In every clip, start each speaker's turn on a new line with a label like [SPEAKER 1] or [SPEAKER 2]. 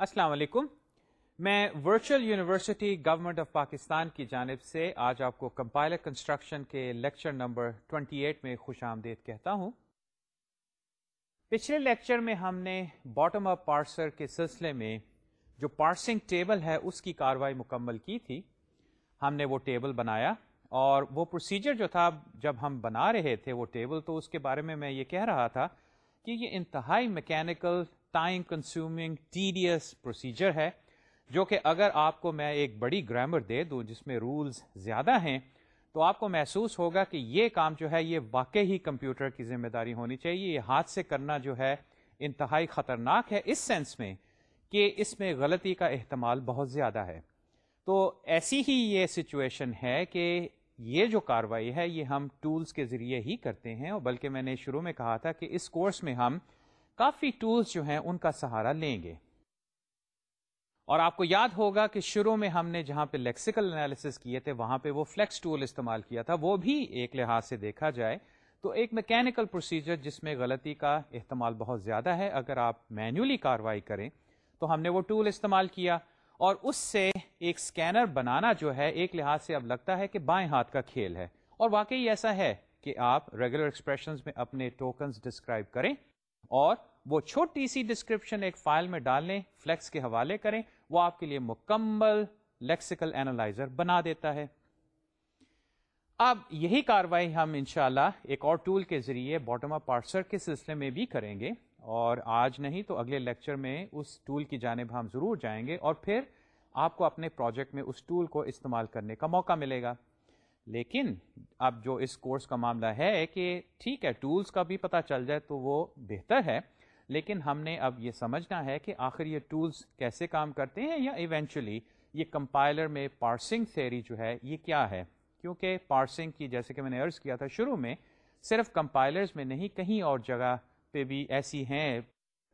[SPEAKER 1] السلام علیکم۔ میں virtual university government of Pakistan کی جانب سے آج آپ کو کمپائلر کنسٹرکشن کے لیکچر نمبر 28 میں خوش آمدید کہتا ہوں۔ پچھلے لیکچر میں ہم نے باٹم اپ پارسر کے سلسلے میں جو پارسنگ ٹیبل ہے اس کی کاروائی مکمل کی تھی۔ ہم نے وہ ٹیبل بنایا اور وہ پروسیجر جو تھا جب ہم بنا رہے تھے وہ ٹیبل تو اس کے بارے میں میں یہ کہہ رہا تھا کہ یہ انتہائی mechanical time consuming tedious procedure ہے، جو کہ اگر آپ کو میں ایک بڑی گرامر دے دوں جس میں رولز زیادہ ہیں، تو آپ کو محسوس ہوگا کہ یہ کام جو ہے، یہ واقعی کمپیوٹر کی ذمہ داری ہونی چاہیے، یہ ہاتھ سے کرنا جو ہے انتہائی خطرناک ہے اس سینس میں کہ اس میں غلطی کا احتمال بہت زیادہ ہے۔ تو ایسی ہی یہ سچویشن ہے کہ یہ جو کاروائی ہے، یہ ہم ٹولز کے ذریعے ہی کرتے ہیں اور بلکہ میں نے شروع میں کہا تھا کہ اس کورس میں ہم کافی ٹولز جو ہیں ان کا سہارا لیں گے۔ اور آپ کو یاد ہوگا کہ شروع میں ہم نے جہاں پہ لیکسیکل انالیس کیے تھے، وہاں پہ وہ فلیکس ٹول استعمال کیا تھا، وہ بھی ایک لحاظ سے دیکھا جائے تو ایک میکینکل پروسیجر جس میں غلطی کا احتمال بہت زیادہ ہے، اگر آپ مینولی کاروائی کریں تو ہم نے وہ ٹول استعمال کیا۔ اور اس سے ایک سکینر بنانا جو ہے، ایک لحاظ سے اب لگتا ہے کہ بائیں ہاتھ کا کھیل ہے۔ اور واقعی ایسا ہے کہ آپ ریگولر ایکسپریشن میں اپنے ٹوکنز ڈسکرائب کریں اور وہ چھوٹی سی ڈسکرپشن ایک فائل میں ڈالنے فلیکس کے حوالے کریں، وہ آپ کے لیے مکمل لیکسیکل اینالائزر بنا دیتا ہے۔ اب یہی کاروائی ہم انشاءاللہ ایک اور ٹول کے ذریعے باٹم اپ پارسر کے سلسلے میں بھی کریں گے۔ اور آج نہیں تو اگلے لیکچر میں اس ٹول کی جانب ہم ضرور جائیں گے اور پھر آپ کو اپنے پروجیکٹ میں اس ٹول کو استعمال کرنے کا موقع ملے گا۔ لیکن اب جو اس کورس کا معاملہ ہے کہ ٹھیک ہے ٹولز کا بھی پتہ چل جائے تو وہ بہتر ہے۔ لیکن ہم نے اب یہ سمجھنا ہے کہ آخر یہ ٹولز کیسے کام کرتے ہیں یا ایونچولی یہ کمپائلر میں پارسنگ تھیری جو ہے یہ کیا ہے؟ کیونکہ پارسنگ کی جیسے کہ میں نے عرض کیا تھا شروع میں، صرف کمپائلرز میں نہیں، کہیں اور جگہ پہ بھی ایسی ہیں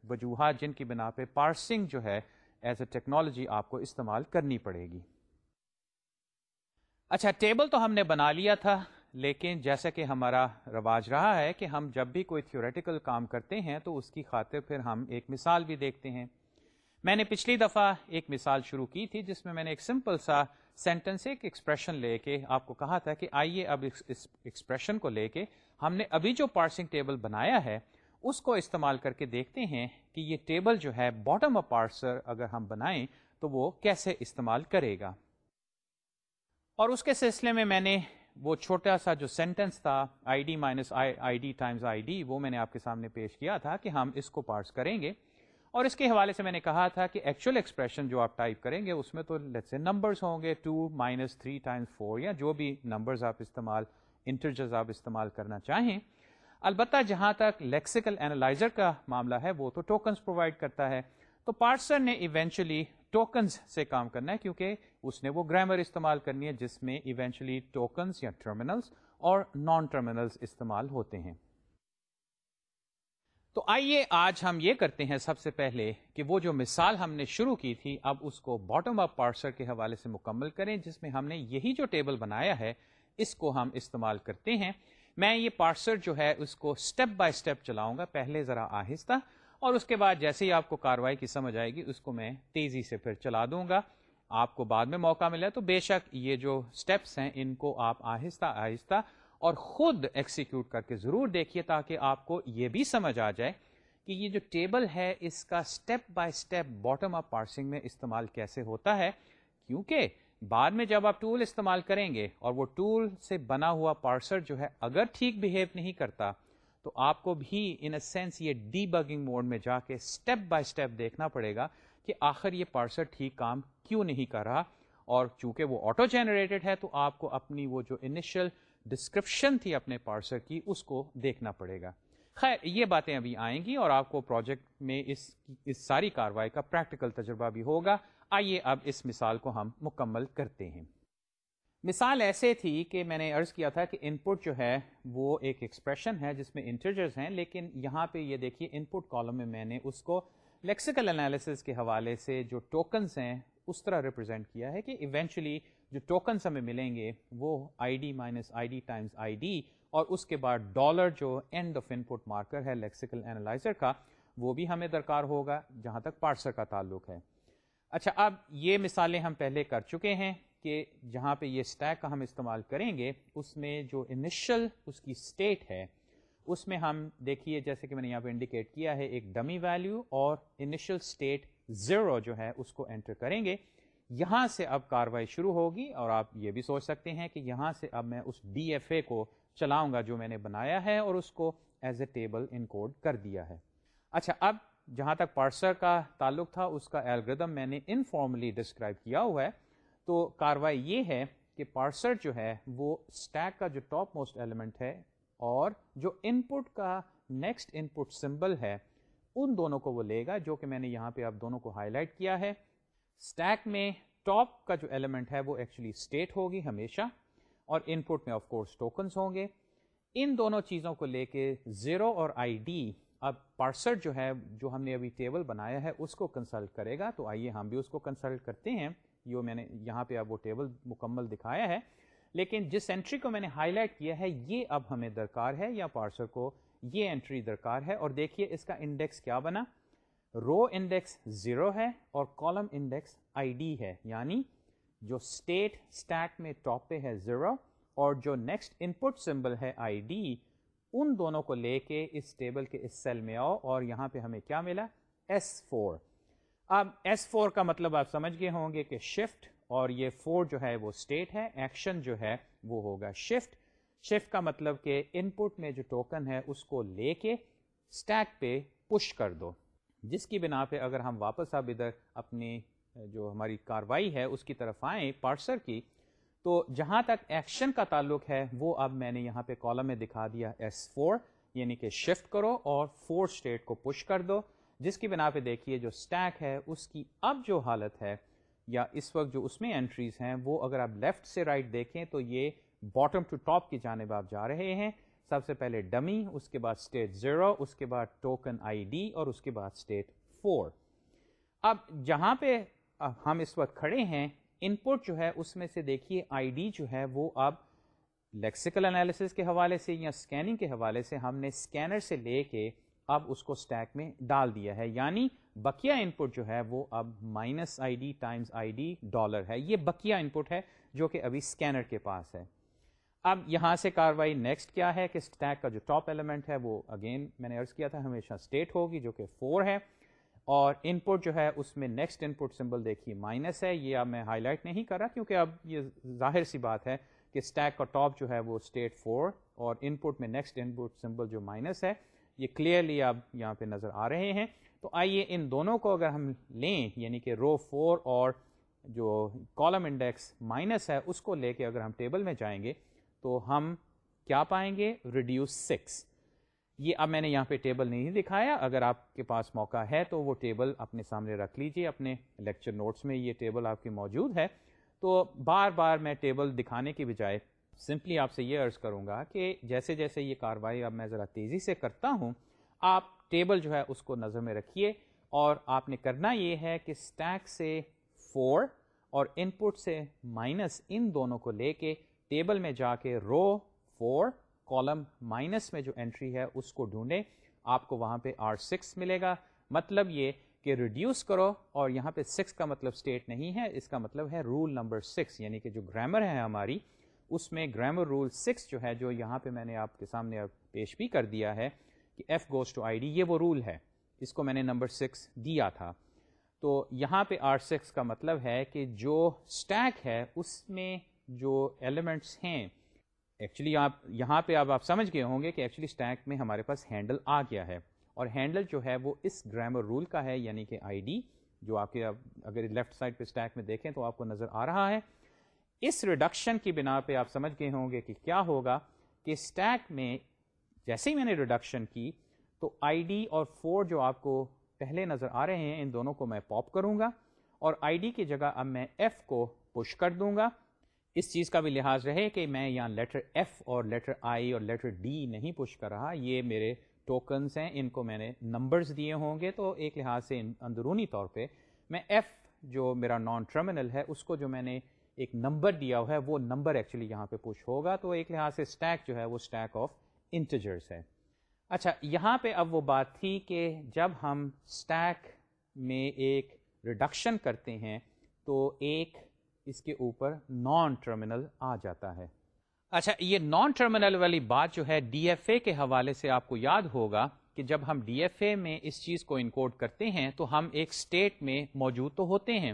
[SPEAKER 1] وجوہات جن کی بنا پہ پارسنگ جو ہے ایز اے ٹیکنالوجی آپ کو استعمال کرنی پڑے گی۔ اچھا ٹیبل تو ہم نے بنا لیا تھا۔ لیکن جیسا کہ ہمارا رواج رہا ہے کہ ہم جب بھی کوئی تھیوریٹیکل کام کرتے ہیں تو اس کی خاطر پھر ہم ایک مثال بھی دیکھتے ہیں۔ میں نے پچھلی دفعہ ایک مثال شروع کی تھی جس میں میں نے ایک سمپل سا سینٹنس ایک ایکسپریشن لے کے آپ کو کہا تھا کہ آئیے اب اس ایکسپریشن کو لے کے ہم نے ابھی جو پارسنگ ٹیبل بنایا ہے اس کو استعمال کر کے دیکھتے ہیں کہ یہ ٹیبل جو ہے باٹم اپ پارسر اگر ہم بنائیں تو وہ کیسے استعمال کرے گا۔ اور اس کے سلسلے میں میں نے وہ چھوٹا سا جو سینٹینس تھا I D minus I D times I D وہ میں نے آپ کے سامنے پیش کیا تھا کہ ہم اس کو پارس کریں گے۔ اور اس کے حوالے سے میں نے کہا تھا کہ ایکچوئل ایکسپریشن جو آپ ٹائپ کریں گے، اس میں تو لیٹ سے نمبرس ہوں گے two minus three times four یا جو بھی نمبرز آپ استعمال انٹرجز آپ استعمال کرنا چاہیں۔ البتہ جہاں تک لیکسیکل اینالائزر کا معاملہ ہے، وہ تو ٹوکنس پرووائڈ کرتا ہے۔ تو پارسر نے ایونچولی ٹوکنس سے کام کرنا ہے کیونکہ اس نے وہ گرامر استعمال کرنی ہے جس میں ایونچولی ٹوکنس یا ٹرمینلس اور نان ٹرمینلس استعمال ہوتے ہیں۔ تو آئیے آج ہم یہ کرتے ہیں سب سے پہلے کہ وہ جو مثال ہم نے شروع کی تھی، اب اس کو باٹم اپ پارسر کے حوالے سے مکمل کریں، جس میں ہم نے یہی جو ٹیبل بنایا ہے، اس کو ہم استعمال کرتے ہیں۔ میں یہ پارسر جو ہے، اس کو اسٹیپ بائی اسٹیپ چلاؤں گا، پہلے ذرا آہستہ، اور اس کے بعد جیسے ہی آپ کو کاروائی کی سمجھ آئے گی، اس کو میں تیزی سے پھر چلا دوں گا۔ آپ کو بعد میں موقع ملا تو بے شک یہ جو سٹیپس ہیں، ان کو آپ آہستہ آہستہ اور خود ایکسیکیوٹ کر کے ضرور دیکھیے تاکہ آپ کو یہ بھی سمجھ آ جائے کہ یہ جو ٹیبل ہے، اس کا step by step bottom up parsing میں استعمال کیسے ہوتا ہے۔ کیونکہ بعد میں جب آپ ٹول استعمال کریں گے اور وہ ٹول سے بنا ہوا پارسر جو ہے، اگر ٹھیک بہیو نہیں کرتا تو آپ کو بھی ان اے سینس یہ ڈی بگنگ موڈ میں جا کے اسٹیپ بائی اسٹیپ دیکھنا پڑے گا۔ کہ آخر یہ پارسر ٹھیک کام کیوں نہیں کر رہا اور چونکہ وہ آٹو جنریٹڈ ہے، تو آپ کو اپنی وہ جو انیشل ڈسکرپشن تھی اپنے پارسر کی، اس کو دیکھنا پڑے گا۔ خیر، یہ باتیں ابھی آئیں گی اور آپ کو پروجیکٹ میں اس اس ساری کاروائی کا پریکٹیکل تجربہ بھی ہوگا۔ آئیے اب اس مثال کو ہم مکمل کرتے ہیں۔ مثال ایسے تھی کہ میں نے ارض کیا تھا کہ ان پٹ جو ہے، وہ ایک ایکسپریشن ہے جس میں انٹرجرز ہیں، لیکن یہاں پہ یہ دیکھیے ان پٹ کالم میں میں نے اس کو لیکسیکل انالیسس کے حوالے سے جو ٹوکنس ہیں، اس طرح ریپرزینٹ کیا ہے کہ ایونچولی جو ٹوکنس ہمیں ملیں گے، وہ I D minus I D times I D اور اس کے بعد ڈالر جو end of input marker ہے لیکسیکل اینالائزر کا، وہ بھی ہمیں درکار ہوگا جہاں تک پارسر کا تعلق ہے۔ اچھا اب یہ مثالیں ہم پہلے کر چکے ہیں کہ جہاں پہ یہ اسٹیک کا ہم استعمال کریں گے، اس میں جو انیشل اس کی اسٹیٹ ہے اس میں ہم دیکھیے، جیسے کہ میں نے یہاں پہ انڈیکیٹ کیا ہے، ایک ڈمی ویلیو اور انیشل اسٹیٹ زیرو جو ہے، اس کو انٹر کریں گے۔ یہاں سے اب کاروائی شروع ہوگی اور آپ یہ بھی سوچ سکتے ہیں کہ یہاں سے اب میں اس ڈی ایف اے کو چلاؤں گا جو میں نے بنایا ہے اور اس کو ایز اے ٹیبل انکوڈ کر دیا ہے۔ اچھا اب جہاں تک پارسر کا تعلق تھا، اس کا الگریدم میں نے انفارملی ڈسکرائب کیا ہوا ہے۔ تو کاروائی یہ ہے کہ پارسر جو ہے، وہ اسٹیک کا جو ٹاپ موسٹ ایلیمنٹ ہے اور جو ان پٹ کا نیکسٹ ان پٹ سمبل ہے، ان دونوں کو وہ لے گا جو کہ میں نے یہاں پہ آپ دونوں کو ہائی لائٹ کیا ہے۔ اسٹیک میں ٹاپ کا جو ایلیمنٹ ہے وہ ایکچولی اسٹیٹ ہوگی ہمیشہ اور ان پٹ میں آف کورس ٹوکنس ہوں گے۔ ان دونوں چیزوں کو لے کے زیرو اور آئی ڈی اب پارسر جو ہے جو ہم نے ابھی ٹیبل بنایا ہے اس کو کنسلٹ کرے گا۔ تو آئیے ہم بھی اس کو کنسلٹ کرتے ہیں۔ یہ میں نے یہاں پہ اب وہ ٹیبل مکمل دکھایا ہے۔ لیکن جس انٹری کو میں نے ہائی لائٹ کیا ہے، یہ اب ہمیں درکار ہے یا پارسر کو یہ انٹری درکار ہے اور دیکھیے اس کا انڈیکس کیا بنا۔ رو انڈیکس زیرو ہے اور کالم انڈیکس آئی ڈی ہے یعنی جو اسٹیٹ اسٹیک میں ٹاپ پہ ہے زیرو اور جو نیکسٹ ان پٹ سمبل ہے آئی ڈی ان دونوں کو لے کے اس ٹیبل کے اس سیل میں آؤ اور یہاں پہ ہمیں کیا ملا؟ ایس فور اب ایس فور کا مطلب آپ سمجھ گئے ہوں گے کہ شفٹ اور یہ فور جو ہے وہ اسٹیٹ ہے ایکشن جو ہے وہ ہوگا شفٹ شفٹ کا مطلب کہ ان پٹ میں جو ٹوکن ہے اس کو لے کے اسٹیک پہ پش کر دو۔ جس کی بنا پہ اگر ہم واپس اب ادھر اپنی جو ہماری کاروائی ہے اس کی طرف آئیں پارسر کی، تو جہاں تک ایکشن کا تعلق ہے وہ اب میں نے یہاں پہ کالم میں دکھا دیا ایس فور یعنی کہ شفٹ کرو اور فور اسٹیٹ کو پش کر دو۔ جس کی بنا پہ دیکھیے جو اسٹیک ہے اس کی اب جو حالت ہے یا اس وقت جو اس میں انٹریز ہیں، وہ اگر آپ لیفٹ سے رائٹ right دیکھیں تو یہ باٹم ٹو ٹاپ کی جانب آپ جا رہے ہیں۔ سب سے پہلے ڈمی اس کے بعد اسٹیٹ زیرو اس کے بعد ٹوکن آئی ڈی اور اس کے بعد اسٹیٹ فور اب جہاں پہ ہم اس وقت کھڑے ہیں ان پٹ جو ہے، اس میں سے دیکھیے آئی ڈی جو ہے، وہ اب لیکسیکل انالیسس کے حوالے سے یا اسکیننگ کے حوالے سے ہم نے اسکینر سے لے کے اب اس کو اسٹیک میں ڈال دیا ہے۔ یعنی بکیا ان پٹ جو ہے وہ اب minus I D times I D dollar ہے۔ یہ بکیا ان پٹ ہے جو کہ ابھی اسکینر کے پاس ہے۔ اب یہاں سے کاروائی نیکسٹ کیا ہے کہ اسٹیک کا جو ٹاپ ایلیمنٹ ہے وہ اگین میں نے ارض کیا تھا، ہمیشہ اسٹیٹ ہوگی جو کہ فور ہے۔ اور ان پٹ جو ہے اس میں نیکسٹ ان پٹ سمبل دیکھیے مائنس ہے۔ یہ اب میں ہائی لائٹ نہیں کر رہا کیونکہ اب یہ ظاہر سی بات ہے کہ اسٹیک کا ٹاپ جو ہے وہ اسٹیٹ فور اور ان پٹ میں نیکسٹ ان پٹ سمبل جو مائنس ہے یہ کلیئرلی اب یہاں پہ نظر آ رہے ہیں۔ تو آئیے ان دونوں کو اگر ہم لیں یعنی کہ رو فور اور جو کالم انڈیکس مائنس ہے، اس کو لے کے اگر ہم ٹیبل میں جائیں گے، تو ہم کیا پائیں گے؟ ریڈیوس سکس یہ اب میں نے یہاں پہ ٹیبل نہیں دکھایا۔ اگر آپ کے پاس موقع ہے تو وہ ٹیبل اپنے سامنے رکھ لیجیے، اپنے لیکچر نوٹس میں یہ ٹیبل آپ کی موجود ہے۔ تو بار بار میں ٹیبل دکھانے کی بجائے سمپلی آپ سے یہ عرض کروں گا کہ جیسے جیسے یہ کاروائی اب میں ذرا تیزی سے کرتا ہوں، آپ ٹیبل جو ہے اس کو نظر میں رکھیے اور آپ نے کرنا یہ ہے کہ اسٹیک سے فور اور ان پٹ سے مائنس ان دونوں کو لے کے ٹیبل میں جا کے رو فور کالم مائنس میں جو انٹری ہے اس کو ڈھونڈے آپ کو وہاں پہ آر سکس ملے گا۔ مطلب یہ کہ ریڈیوس کرو اور یہاں پہ سکس کا مطلب اسٹیٹ نہیں ہے، اس کا مطلب ہے رول نمبر سکس یعنی کہ جو گرامر ہے ہماری اس میں گرامر رول سکس جو ہے، جو یہاں پہ میں نے آپ کے سامنے پیش بھی کر دیا ہے کہ F goes to I D یہ وہ رول ہے، اس کو میں نے نمبر سکس دیا تھا۔ تو یہاں پہ آر سکس کا مطلب ہے کہ جو اسٹیک ہے، اس میں جو ایلیمنٹس ہیں ایکچولی آپ یہاں پہ اب آپ سمجھ گئے ہوں گے کہ ایکچولی اسٹیک میں ہمارے پاس ہینڈل آ گیا ہے۔ اور ہینڈل جو ہے، وہ اس گرامر رول کا ہے یعنی کہ آئی ڈی جو آپ کے اگر لیفٹ سائڈ پہ اسٹیک میں دیکھیں تو آپ کو نظر آ رہا ہے۔ اس ریڈکشن کی بنا پہ آپ سمجھ گئے ہوں گے کہ کیا ہوگا کہ اسٹیک میں جیسے ہی میں نے ریڈکشن کی تو آئی ڈی اور فور جو آپ کو پہلے نظر آ رہے ہیں، ان دونوں کو میں پاپ کروں گا اور آئی ڈی کی جگہ اب میں ایف کو پش کر دوں گا۔ اس چیز کا بھی لحاظ رہے کہ میں یہاں لیٹر ایف اور لیٹر آئی اور لیٹر ڈی نہیں پش کر رہا، یہ میرے ٹوکنس ہیں، ان کو میں نے نمبرز دیے ہوں گے۔ تو ایک لحاظ سے اندرونی طور پہ میں ایف جو میرا نان ٹرمینل ہے، اس کو جو میں نے ایک نمبر دیا ہوا ہے، وہ نمبر ایکچولی یہاں پہ پش ہوگا، تو ایک لحاظ سے اسٹیک جو ہے وہ اسٹیک آف انٹیجرس ہے۔ اچھا یہاں پہ اب وہ بات تھی کہ جب ہم اسٹیک میں ایک ریڈکشن کرتے ہیں، تو ایک اس کے اوپر نان ٹرمینل آ جاتا ہے۔ اچھا یہ نان ٹرمینل والی بات جو ہے ڈی ایف اے کے حوالے سے آپ کو یاد ہوگا کہ جب ہم ڈی ایف اے میں اس چیز کو انکوڈ کرتے ہیں، تو ہم ایک اسٹیٹ میں موجود تو ہوتے ہیں،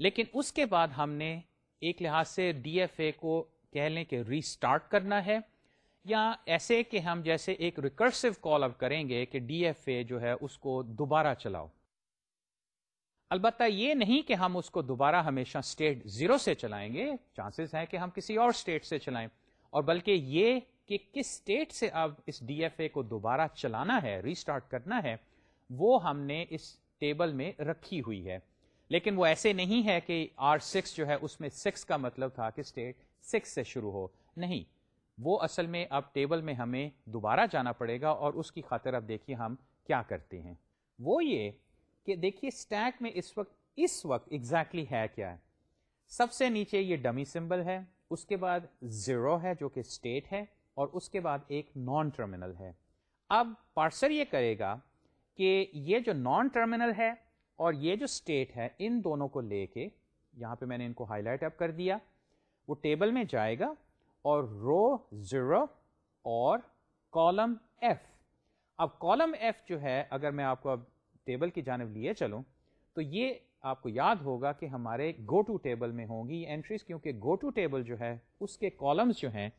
[SPEAKER 1] لیکن اس کے بعد ہم نے ایک لحاظ سے ڈی ایف اے کو کہہ لیں کہ ری اسٹارٹ کرنا ہے، یا ایسے کہ ہم جیسے ایک ریکرسو کال اب کریں گے کہ ڈی ایف اے جو ہے اس کو دوبارہ چلاؤ۔ البتہ یہ نہیں کہ ہم اس کو دوبارہ ہمیشہ اسٹیٹ زیرو سے چلائیں گے چانسز ہے کہ ہم کسی اور اسٹیٹ سے چلائیں۔ اور بلکہ یہ کہ کس اسٹیٹ سے اب اس ڈی ایف اے کو دوبارہ چلانا ہے، ریسٹارٹ کرنا ہے، وہ ہم نے اس ٹیبل میں رکھی ہوئی ہے۔ لیکن وہ ایسے نہیں ہے کہ آر سکس جو ہے اس میں سکس کا مطلب تھا کہ اسٹیٹ سکس سے شروع ہو، نہیں۔ وہ اصل میں اب ٹیبل میں ہمیں دوبارہ جانا پڑے گا اور اس کی خاطر اب دیکھیے ہم کیا کرتے ہیں۔ وہ یہ کہ دیکھیے اسٹیک میں اس وقت اس وقت ایگزیکٹلی exactly ہے کیا ہے۔ سب سے نیچے یہ ڈمی سمبل ہے، اس کے بعد زیرو ہے جو کہ اسٹیٹ ہے اور اس کے بعد ایک نان ٹرمینل ہے۔ اب پارسر یہ کرے گا کہ یہ جو نان ٹرمینل ہے اور یہ جو اسٹیٹ ہے ان دونوں کو لے کے یہاں پہ میں نے ان کو ہائی لائٹ اپ کر دیا۔ وہ ٹیبل میں جائے گا اور رو زیرو اور کالم ایف اب کالم ایف جو ہے اگر میں آپ کو اب ٹیبل کی جانب لیے چلوں تو یہ آپ کو یاد ہوگا کہ ہمارے گو ٹو ٹیبل میں ہوں گی اینٹریز کیونکہ گو ٹو ٹیبل جو ہے اس کے کالمز جو ہیں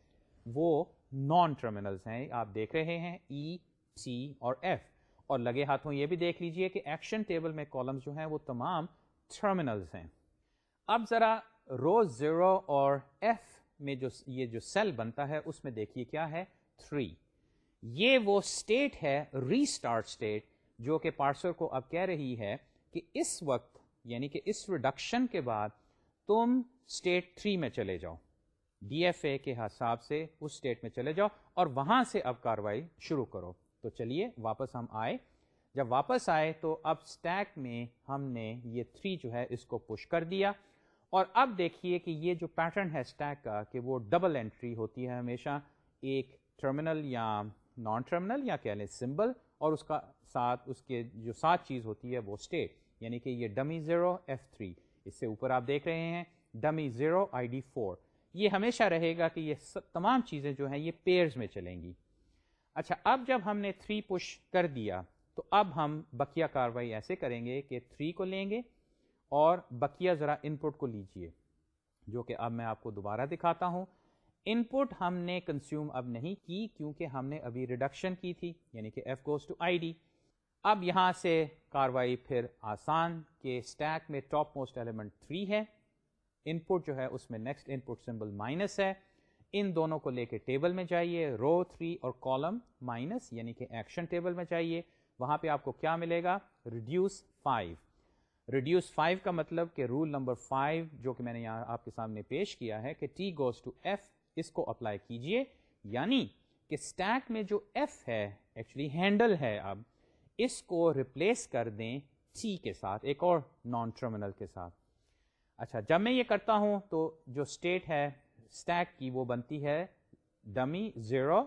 [SPEAKER 1] وہ نان ٹرمینلز ہیں۔ آپ دیکھ رہے ہیں ای e, سی اور ایف اور لگے ہاتھوں یہ بھی دیکھ لیجیے کہ ایکشن ٹیبل میں کالمز جو ہیں وہ تمام ٹرمینلز ہیں۔ اب ذرا رو زیرو اور ایف میں جو یہ جو سیل بنتا ہے، اس میں دیکھیے کیا ہے۔ 3 یہ وہ اسٹیٹ ہے ری اسٹارٹ اسٹیٹ جو کہ پارسر کو اب کہہ رہی ہے کہ اس وقت یعنی کہ اس ریڈکشن کے بعد تم اسٹیٹ 3 میں چلے جاؤ۔ ڈی ایف اے کے حساب سے اس اسٹیٹ میں چلے جاؤ اور وہاں سے اب کاروائی شروع کرو۔ تو چلیے، واپس ہم آئے۔ جب واپس آئے تو اب اسٹیک میں ہم نے یہ تھری جو ہے اس کو پش کر دیا۔ اور اب دیکھیے کہ یہ جو پیٹرن ہے اسٹیک کا، کہ وہ ڈبل انٹری ہوتی ہے ہمیشہ۔ ایک ٹرمینل یا نان ٹرمینل یا کہہ لیں سمبل اور اس کا ساتھ، اس کے جو ساتھ چیز ہوتی ہے وہ اسٹیٹ یعنی کہ یہ ڈمی زیرو ایف تھری اس سے اوپر آپ دیکھ رہے ہیں dummy zero I D four یہ ہمیشہ رہے گا کہ یہ تمام چیزیں جو ہیں یہ پیئرز میں چلیں گی۔ اچھا اب جب ہم نے 3 پش کر دیا، تو اب ہم بکیا کاروائی ایسے کریں گے کہ 3 کو لیں گے اور بکیا ذرا ان پٹ کو لیجیے، جو کہ اب میں آپ کو دوبارہ دکھاتا ہوں۔ ان پٹ ہم نے کنزیوم اب نہیں کی، کیونکہ ہم نے ابھی ریڈکشن کی تھی یعنی کہ F goes to I D اب یہاں سے کاروائی پھر آسان کہ اسٹیک میں ٹاپ موسٹ ایلیمنٹ 3 ہے ان پٹ جو ہے اس میں next input symbol minus ہے۔ ان دونوں کو لے کے ٹیبل میں جائیے رو تھری اور کالم مائنس یعنی کہ ایکشن ٹیبل میں جائیے۔ وہاں پہ آپ کو کیا ملے گا؟ ریڈیوس فائیو ریڈیوس فائیو کا مطلب کہ رول نمبر فائیو جو کہ میں نے یہاں آپ کے سامنے پیش کیا ہے کہ ٹی گوز ٹو ایف اس کو اپلائی کیجیے یعنی کہ اسٹیک میں جو ایف ہے ایکچولی ہینڈل ہے اب، اس کو ریپلیس کر دیں ٹی کے ساتھ، ایک اور نان ٹرمینل کے ساتھ۔ اچھا جب میں یہ کرتا ہوں تو جو اسٹیٹ ہے اسٹیک کی وہ بنتی ہے ڈمی زیرو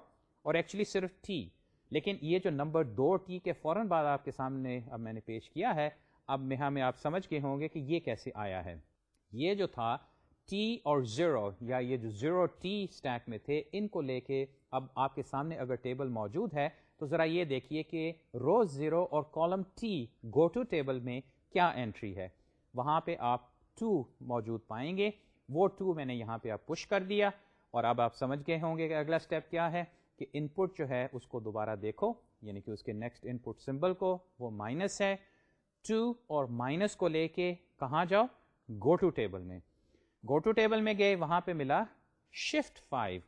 [SPEAKER 1] اور ایکچولی صرف ٹی لیکن یہ جو نمبر دو ٹی کے فوراً بعد آپ کے سامنے اب میں نے پیش کیا ہے، اب میں ہمیں آپ سمجھ کے ہوں گے کہ یہ کیسے آیا ہے۔ یہ جو تھا ٹی اور زیرو یا یہ جو زیرو ٹی اسٹیک میں تھے، ان کو لے کے اب آپ کے سامنے اگر ٹیبل موجود ہے، تو ذرا یہ دیکھیے کہ روز زیرو اور column T go to table میں کیا انٹری ہے۔ وہاں پہ آپ ٹو موجود پائیں گے۔ وہ ٹو میں نے یہاں پہ آپ پش کر دیا اور اب آپ سمجھ گئے ہوں گے کہ اگلا اسٹیپ کیا ہے کہ ان پٹ جو ہے اس کو دوبارہ دیکھو یعنی کہ اس کے نیکسٹ ان پٹ سمبل کو، وہ مائنس ہے۔ ٹو اور مائنس کو لے کے کہاں جاؤ؟ گو ٹو ٹیبل میں۔ گو ٹو ٹیبل میں گئے، وہاں پہ ملا شفٹ فائیو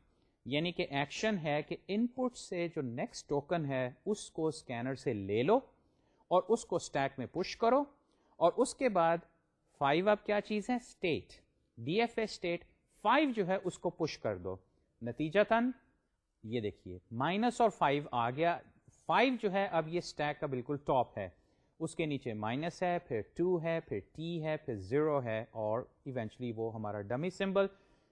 [SPEAKER 1] یعنی کہ ایکشن ہے کہ ان پٹ سے جو نیکسٹ ٹوکن ہے، اس کو اسکینر سے لے لو اور اس کو اسٹیک میں پش کرو۔ اور اس کے بعد فائیو اب کیا چیز ہے؟ State D F A state five جو ہے اس کو پش کر دو۔ نتیجہ تن، یہ دیکھیے، مائنس اور فائیو آ گیا۔ فائیو جو ہے، اب یہ اسٹیک کا بالکل ٹاپ ہے۔ اس کے نیچے مائنس ہے، پھر ٹو ہے، پھر ٹی ہے، پھر زیرو ہے، اور ایونچلی وہ ہمارا ڈمی سمبل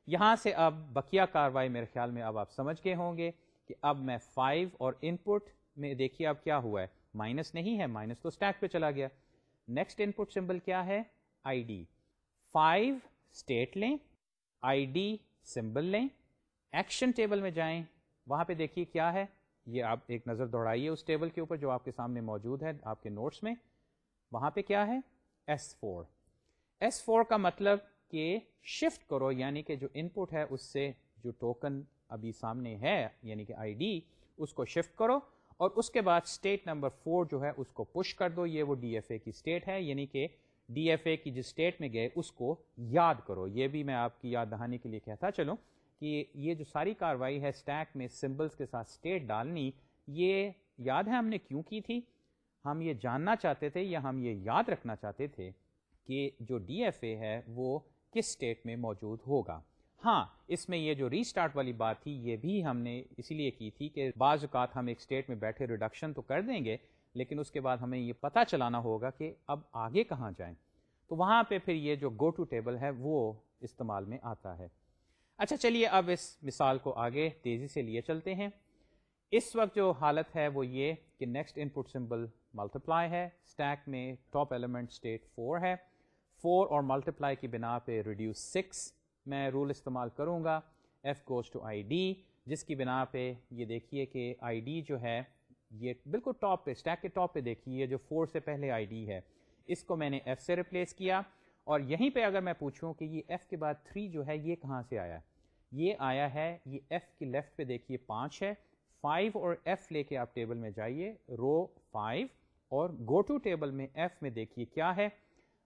[SPEAKER 1] یہاں سے اب بکیا کاروائی میرے خیال میں اب آپ سمجھ گئے ہوں گے کہ اب میں فائیو اور ان پٹ میں دیکھیے اب کیا ہوا ہے۔ مائنس نہیں ہے، مائنس تو اسٹیک پہ چلا گیا۔ نیکسٹ ان پٹ سمبل کیا ہے؟ آئی ڈی فائیو اسٹیٹ لیں، آئی ڈی، سمبل لیں، ایکشن ٹیبل میں جائیں۔ وہاں پہ دیکھیے کیا ہے۔ یہ آپ ایک نظر دوڑائیے اس ٹیبل کے اوپر جو آپ کے سامنے موجود ہے، آپ کے نوٹس میں۔ وہاں پہ کیا ہے؟ S four. ایس فور کا مطلب کہ شفٹ کرو یعنی کہ جو ان پٹ ہے اس سے جو ٹوکن ابھی سامنے ہے یعنی کہ آئی ڈی، اس کو شفٹ کرو اور اس کے بعد اسٹیٹ نمبر فور جو ہے، اس کو پش کر دو۔ یہ وہ ڈی ایف اے کی اسٹیٹ ہے یعنی کہ ڈی ایف اے کی جس اسٹیٹ میں گئے اس کو یاد کرو۔ یہ بھی میں آپ کی یاد دہانی کے لیے کہتا چلوں کہ یہ جو ساری کاروائی ہے اسٹیک میں سمبلس کے ساتھ اسٹیٹ ڈالنی، یہ یاد ہے ہم نے کیوں کی تھی؟ ہم یہ جاننا چاہتے تھے یا ہم یہ یاد رکھنا چاہتے تھے کہ جو ڈی ایف اے ہے وہ کس اسٹیٹ میں موجود ہوگا؟ ہاں اس میں یہ جو ریسٹارٹ والی بات تھی، یہ بھی ہم نے اسی لیے کی تھی کہ بعض اوقات ہم ایک اسٹیٹ میں بیٹھے ریڈکشن تو کر دیں گے لیکن اس کے بعد ہمیں یہ پتہ چلانا ہوگا کہ اب آگے کہاں جائیں۔ تو وہاں پہ پھر یہ جو گو ٹو ٹیبل ہے وہ استعمال میں آتا ہے۔ اچھا چلیے اب اس مثال کو آگے تیزی سے لیے چلتے ہیں۔ اس وقت جو حالت ہے وہ یہ کہ next input symbol multiply ہے۔ اسٹیک میں ٹاپ ایلیمنٹ اسٹیٹ فور ہے۔ فور اور ملٹیپلائی کی بنا پہ ریڈیوس سکس میں رول استعمال کروں گا۔ F goes to I D جس کی بنا پہ یہ دیکھیے کہ آئی ڈی جو ہے یہ بالکل ٹاپ پہ اسٹیک کے ٹاپ پہ دیکھیے جو فور سے پہلے آئی ڈی ہے، اس کو میں نے ایف سے ریپلیس کیا۔ اور یہیں پہ اگر میں پوچھوں کہ یہ ایف کے بعد تھری جو ہے، یہ کہاں سے آیا؟ یہ آیا ہے، یہ ایف کی لیفٹ پہ دیکھیے، پانچ ہے۔ فائیو اور ایف لے کے آپ ٹیبل میں جائیے رو فائیو اور گو ٹو ٹیبل میں ایف میں دیکھیے کیا ہے۔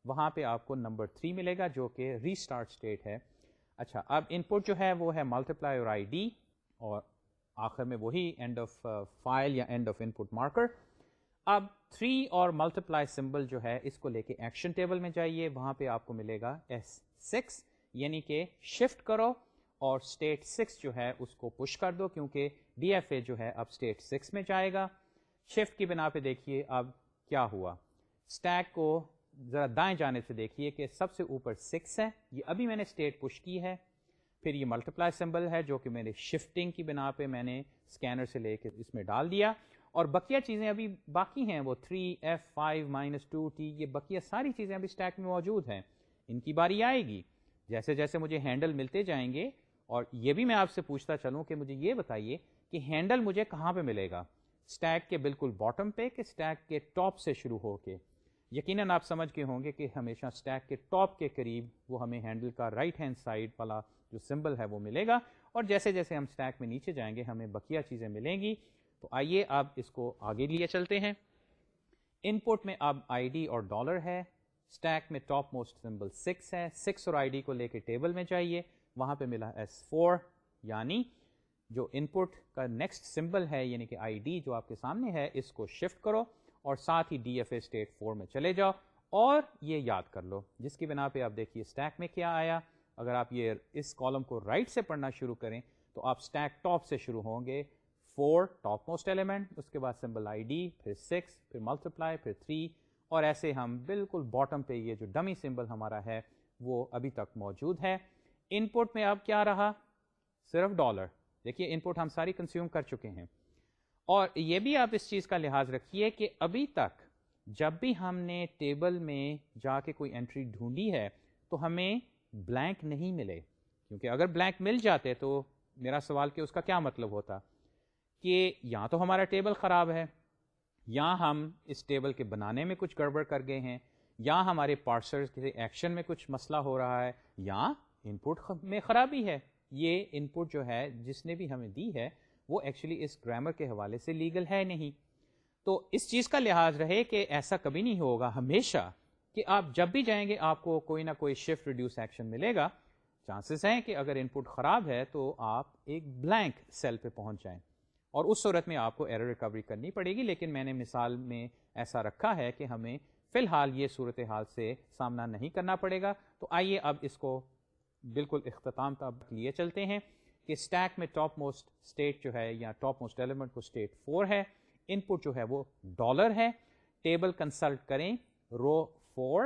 [SPEAKER 1] وہاں پہ آپ کو نمبر تھری ملے گا، جو کہ ریسٹارٹ اسٹیٹ ہے۔ اچھا اب ان پٹ جو ہے، وہ ہے ملٹیپلائی اور آئی ڈی اور آخر میں وہی اینڈ آف فائل یا end of input marker اب 3 اور ملٹیپلائی سمبل جو ہے اس کو لے کے ایکشن ٹیبل میں جائیے، وہاں پہ آپ کو ملے گا ایس سکس یعنی کہ شفٹ کرو اور اسٹیٹ سکس جو ہے اس کو پش کر دو کیونکہ ڈی ایف اے جو ہے اب اسٹیٹ سکس میں جائے گا۔ شفٹ کی بنا پہ دیکھیے اب کیا ہوا۔ اسٹیک کو ذرا دائیں جانے سے دیکھیے کہ سب سے اوپر سکس ہے، یہ ابھی میں نے اسٹیٹ پش کی ہے۔ پھر یہ ملٹیپلائی سمبل ہے جو کہ میں نے شفٹنگ کی بنا پہ میں نے اسکینر سے لے کے اس میں ڈال دیا۔ اور بقیہ چیزیں ابھی باقی ہیں، وہ 3 F five minus two T یہ بقیہ ساری چیزیں ابھی اسٹیک میں موجود ہیں۔ ان کی باری آئے گی۔ جیسے جیسے مجھے ہینڈل ملتے جائیں گے، اور یہ بھی میں آپ سے پوچھتا چلوں کہ مجھے یہ بتائیے کہ ہینڈل مجھے کہاں پہ ملے گا؟ اسٹیک کے بالکل باٹم پہ کہ اسٹیک کے ٹاپ سے شروع ہو کے؟ یقیناً آپ سمجھ کے ہوں گے کہ ہمیشہ اسٹیک کے ٹاپ کے قریب وہ ہمیں ہینڈل کا رائٹ ہینڈ سائڈ والا جو سمبل ہے وہ ملے گا۔ اور جیسے جیسے ہم اسٹیک میں نیچے جائیں گے، ہمیں بقیہ چیزیں ملیں گی۔ تو آئیے اب اس کو آگے لیے چلتے ہیں۔ ان پٹ میں اب آئی ڈی اور ڈالر ہے۔ اسٹیک میں ٹاپ موسٹ سمبل سکس ہے۔ سکس اور آئی ڈی کو لے کے ٹیبل میں جائیے۔ وہاں پہ ملا ایس فور یعنی جو ان پٹ کا نیکسٹ سمبل ہے یعنی کہ آئی ڈی جو آپ کے سامنے ہے، اس کو شفٹ کرو اور ساتھ ہی D F A state four میں چلے جاؤ۔ اور یہ یاد کر لو، جس کی بنا پہ آپ دیکھیے اسٹیک میں کیا آیا۔ اگر آپ یہ اس کالم کو رائٹ right سے پڑھنا شروع کریں تو آپ اسٹیک ٹاپ سے شروع ہوں گے فور ٹاپ موسٹ ایلیمنٹ اس کے بعد سمبل آئی ڈی پھر سکس پھر ملٹیپلائی پھر تھری اور ایسے ہم بالکل باٹم پہ یہ جو ڈمی سمبل ہمارا ہے، وہ ابھی تک موجود ہے۔ ان پٹ میں اب کیا رہا؟ صرف ڈالر دیکھیے ان پٹ ہم ساری کنزیوم کر چکے ہیں۔ اور یہ بھی آپ اس چیز کا لحاظ رکھیے کہ ابھی تک جب بھی ہم نے ٹیبل میں جا کے کوئی انٹری ڈھونڈی ہے، تو ہمیں بلینک نہیں ملے، کیونکہ اگر بلینک مل جاتے تو میرا سوال کہ اس کا کیا مطلب ہوتا؟ کہ یا تو ہمارا ٹیبل خراب ہے یا ہم اس ٹیبل کے بنانے میں کچھ گڑبڑ کر گئے ہیں یا ہمارے پارسر کے ایکشن میں کچھ مسئلہ ہو رہا ہے یا ان پٹ میں خرابی ہے۔ یہ ان پٹ جو ہے، جس نے بھی ہمیں دی ہے، وہ ایکچولی اس گرامر کے حوالے سے لیگل ہے نہیں۔ تو اس چیز کا لحاظ رہے کہ ایسا کبھی نہیں ہوگا، ہمیشہ کہ آپ جب بھی جائیں گے آپ کو کوئی نہ کوئی شفٹ ریڈیوس ایکشن ملے گا۔ چانسز ہیں کہ اگر ان پٹ خراب ہے تو آپ ایک بلینک سیل پہ پہنچ جائیں۔ اور اس صورت میں آپ کو ایرر ریکوری کرنی پڑے گی، لیکن میں نے مثال میں ایسا رکھا ہے کہ ہمیں فی الحال یہ صورت حال سے سامنا نہیں کرنا پڑے گا۔ تو آئیے اب اس کو بالکل اختتام تک لیے چلتے ہیں کہ اسٹیک میں ٹاپ موسٹ اسٹیٹ جو ہے یا ٹاپ موسٹ ایلیمنٹ کو اسٹیٹ فور ہے۔ ان پٹ جو ہے وہ ڈالر ہے۔ ٹیبل کنسلٹ کریں۔ رو فور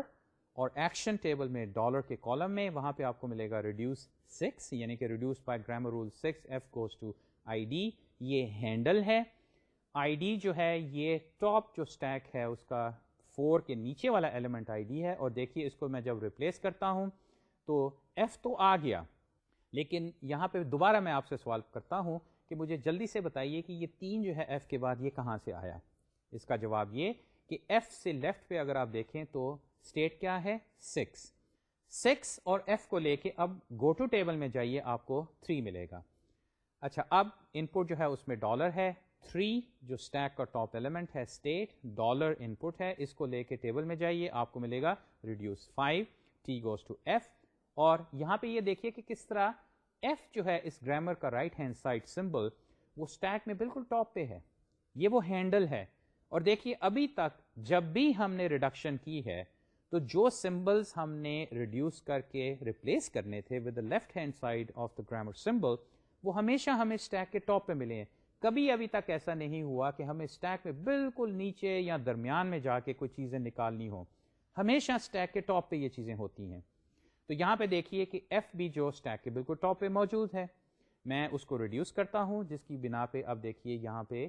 [SPEAKER 1] اور ایکشن ٹیبل میں ڈالر کے کالم میں وہاں پہ آپ کو ملے گا ریڈیوس سکس یعنی کہ reduce by grammar rule six F goes to I D یہ ہینڈل ہے۔ آئی ڈی جو ہے، یہ ٹاپ جو اسٹیک ہے، اس کا فور کے نیچے والا ایلیمنٹ آئی ڈی ہے۔ اور دیکھیے، اس کو میں جب ریپلیس کرتا ہوں، تو ایف تو آ گیا۔ لیکن یہاں پہ دوبارہ میں آپ سے سوال کرتا ہوں کہ مجھے جلدی سے بتائیے کہ یہ تین جو ہے ایف کے بعد یہ کہاں سے آیا؟ اس کا جواب یہ کہ ایف سے لیفٹ پہ اگر آپ دیکھیں تو اسٹیٹ کیا ہے؟ سکس سکس اور ایف کو لے کے اب گو ٹو ٹیبل میں جائیے، آپ کو تھری ملے گا۔ اچھا اب ان پٹ جو ہے اس میں ڈالر ہے۔ تھری جو اسٹیک کا ٹاپ ایلیمنٹ ہے اسٹیٹ ڈالر ان پٹ ہے۔ اس کو لے کے ٹیبل میں جائیے، آپ کو ملے گا reduce five T goes to F اور یہاں پہ یہ دیکھیے کہ کس طرح ایف جو ہے اس گرامر کا رائٹ ہینڈ سائڈ سمبل وہ اسٹیک میں بالکل ٹاپ پہ ہے۔ یہ وہ ہینڈل ہے۔ اور دیکھیے ابھی تک جب بھی ہم نے ریڈکشن کی ہے، تو جو سمبلس ہم نے ریڈیوس کر کے ریپلیس کرنے تھے with the left hand side of the grammar symbol وہ ہمیشہ ہمیں اسٹیک کے ٹاپ پہ ملے ہیں۔ کبھی ابھی تک ایسا نہیں ہوا کہ ہمیں اسٹیک میں بالکل نیچے یا درمیان میں جا کے کوئی چیزیں نکالنی ہو ہمیشہ اسٹیک کے ٹاپ پہ یہ چیزیں ہوتی ہیں۔ تو یہاں پہ دیکھیے کہ ایف بھی جو اسٹیک کے بالکل ٹاپ پہ موجود ہے۔ میں اس کو ریڈیوس کرتا ہوں، جس کی بنا پہ اب دیکھیے یہاں پہ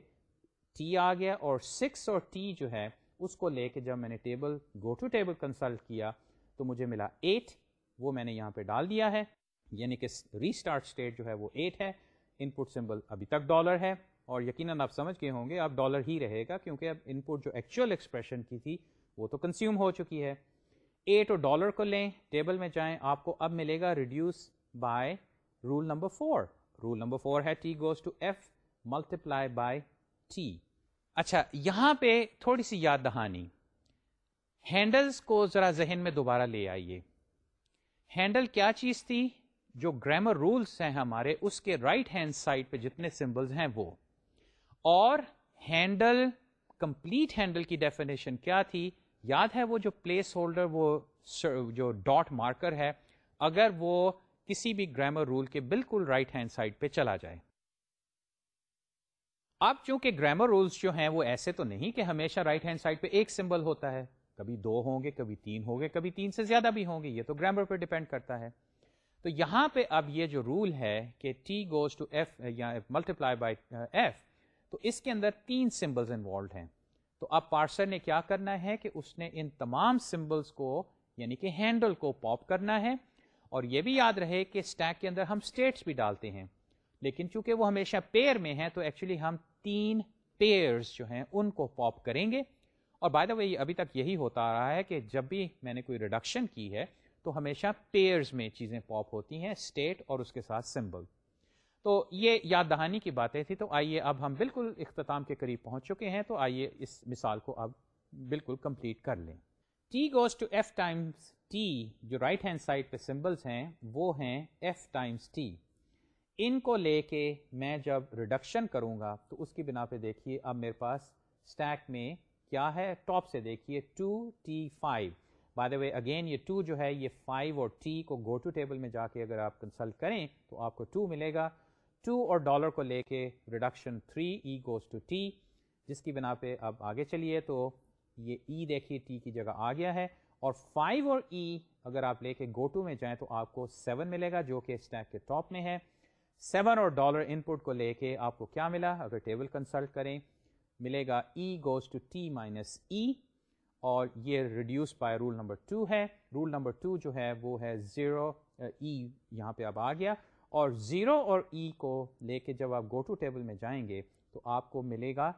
[SPEAKER 1] ٹی آ گیا اور سکس اور ٹی جو ہے، اس کو لے کے جب میں نے table go to table consult کیا، تو مجھے ملا ایٹ وہ میں نے یہاں پہ ڈال دیا ہے۔ یعنی کہ ریسٹارٹ اسٹیٹ جو ہے، وہ ایٹ ہے۔ ان پٹ سمبل ابھی تک ڈالر ہے۔ اور یقیناً آپ سمجھ کے ہوں گے، اب ڈالر ہی رہے گا، کیونکہ اب ان پٹ جو ایکچوئل ایکسپریشن کی تھی، وہ تو کنزیوم ہو چکی ہے۔ ایٹ اور ڈالر کو لیں ٹیبل میں جائیں، آپ کو اب ملے گا reduce by rule number four rule number four ہے T goes to F multiply by T اچھا یہاں پہ تھوڑی سی یاد دہانی۔ ہینڈلس کو ذرا ذہن میں دوبارہ لے آئیے۔ ہینڈل کیا چیز تھی؟ جو گرامر رولس ہیں ہمارے، اس کے رائٹ ہینڈ سائڈ پہ جتنے سمبلز ہیں وہ۔ اور ہینڈل کمپلیٹ ہینڈل کی ڈیفینیشن کیا تھی؟ یاد ہے وہ جو پلیس ہولڈر وہ جو ڈاٹ مارکر ہے، اگر وہ کسی بھی گرامر رول کے بالکل رائٹ ہینڈ سائڈ پہ چلا جائے۔ اب چونکہ گرامر رولس جو ہیں وہ ایسے تو نہیں کہ ہمیشہ رائٹ ہینڈ سائڈ پہ ایک سمبل ہوتا ہے۔ کبھی دو ہوں گے، کبھی تین ہوں گے، کبھی تین سے زیادہ بھی ہوں گے، یہ تو گرامر پہ ڈیپینڈ کرتا ہے۔ تو یہاں پہ اب یہ جو رول ہے کہ ٹی گوز ٹو ایف یا ملٹیپلائی بائی ایف تو اس کے اندر تین سمبلز انوالوڈ ہیں۔ تو اب پارسر نے کیا کرنا ہے کہ اس نے ان تمام سمبلز کو یعنی کہ ہینڈل کو پاپ کرنا ہے۔ اور یہ بھی یاد رہے کہ اسٹیک کے اندر ہم اسٹیٹس بھی ڈالتے ہیں۔ لیکن چونکہ وہ ہمیشہ پیئر میں ہیں، تو ایکچولی ہم تین پیئرز جو ہیں ان کو پاپ کریں گے۔ اور بائی دا وے ابھی تک یہی ہوتا آ رہا ہے کہ جب بھی میں نے کوئی ریڈکشن کی ہے، تو ہمیشہ پیئرز میں چیزیں پاپ ہوتی ہیں اسٹیٹ اور اس کے ساتھ سمبل تو یہ یاد دہانی کی باتیں تھی تو آئیے، اب ہم بالکل اختتام کے قریب پہنچ چکے ہیں۔ تو آئیے اس مثال کو اب بالکل کمپلیٹ کر لیں۔ T goes to F times T جو رائٹ ہینڈ سائڈ پہ سمبلس ہیں، وہ ہیں ایف ٹائمس ٹی ان کو لے کے میں جب ریڈکشن کروں گا، تو اس کی بنا پہ دیکھیے، اب میرے پاس اسٹیک میں کیا ہے؟ ٹاپ سے دیکھیے two T five by the way again یہ ٹو جو ہے، یہ فائیو اور ٹی کو گو ٹو ٹیبل میں جا کے اگر آپ کنسلٹ کریں، تو آپ کو ٹو ملے گا۔ ٹو اور ڈالر کو لے کے reduction three E goes to T جس کی بنا پہ اب آگے چلیے تو یہ ای e دیکھیے ٹی کی جگہ آ گیا ہے۔ اور فائیو اور ای e اگر آپ لے کے گو ٹو میں جائیں، تو آپ کو سیون ملے گا، جو کہ اسٹیک کے ٹاپ میں ہے۔ سیون اور ڈالر ان پٹ کو لے کے آپ کو کیا ملا؟ اگر ٹیبل کنسلٹ کریں، ملے گا E goes to T minus E اور یہ reduce by rule number two ہے۔ رول نمبر ٹو جو ہے، وہ ہے زیرو ای e یہاں پہ اب آ گیا۔ اور زیرو اور ای e کو لے کے جب آپ گو ٹو ٹیبل میں جائیں گے، تو آپ کو ملے گا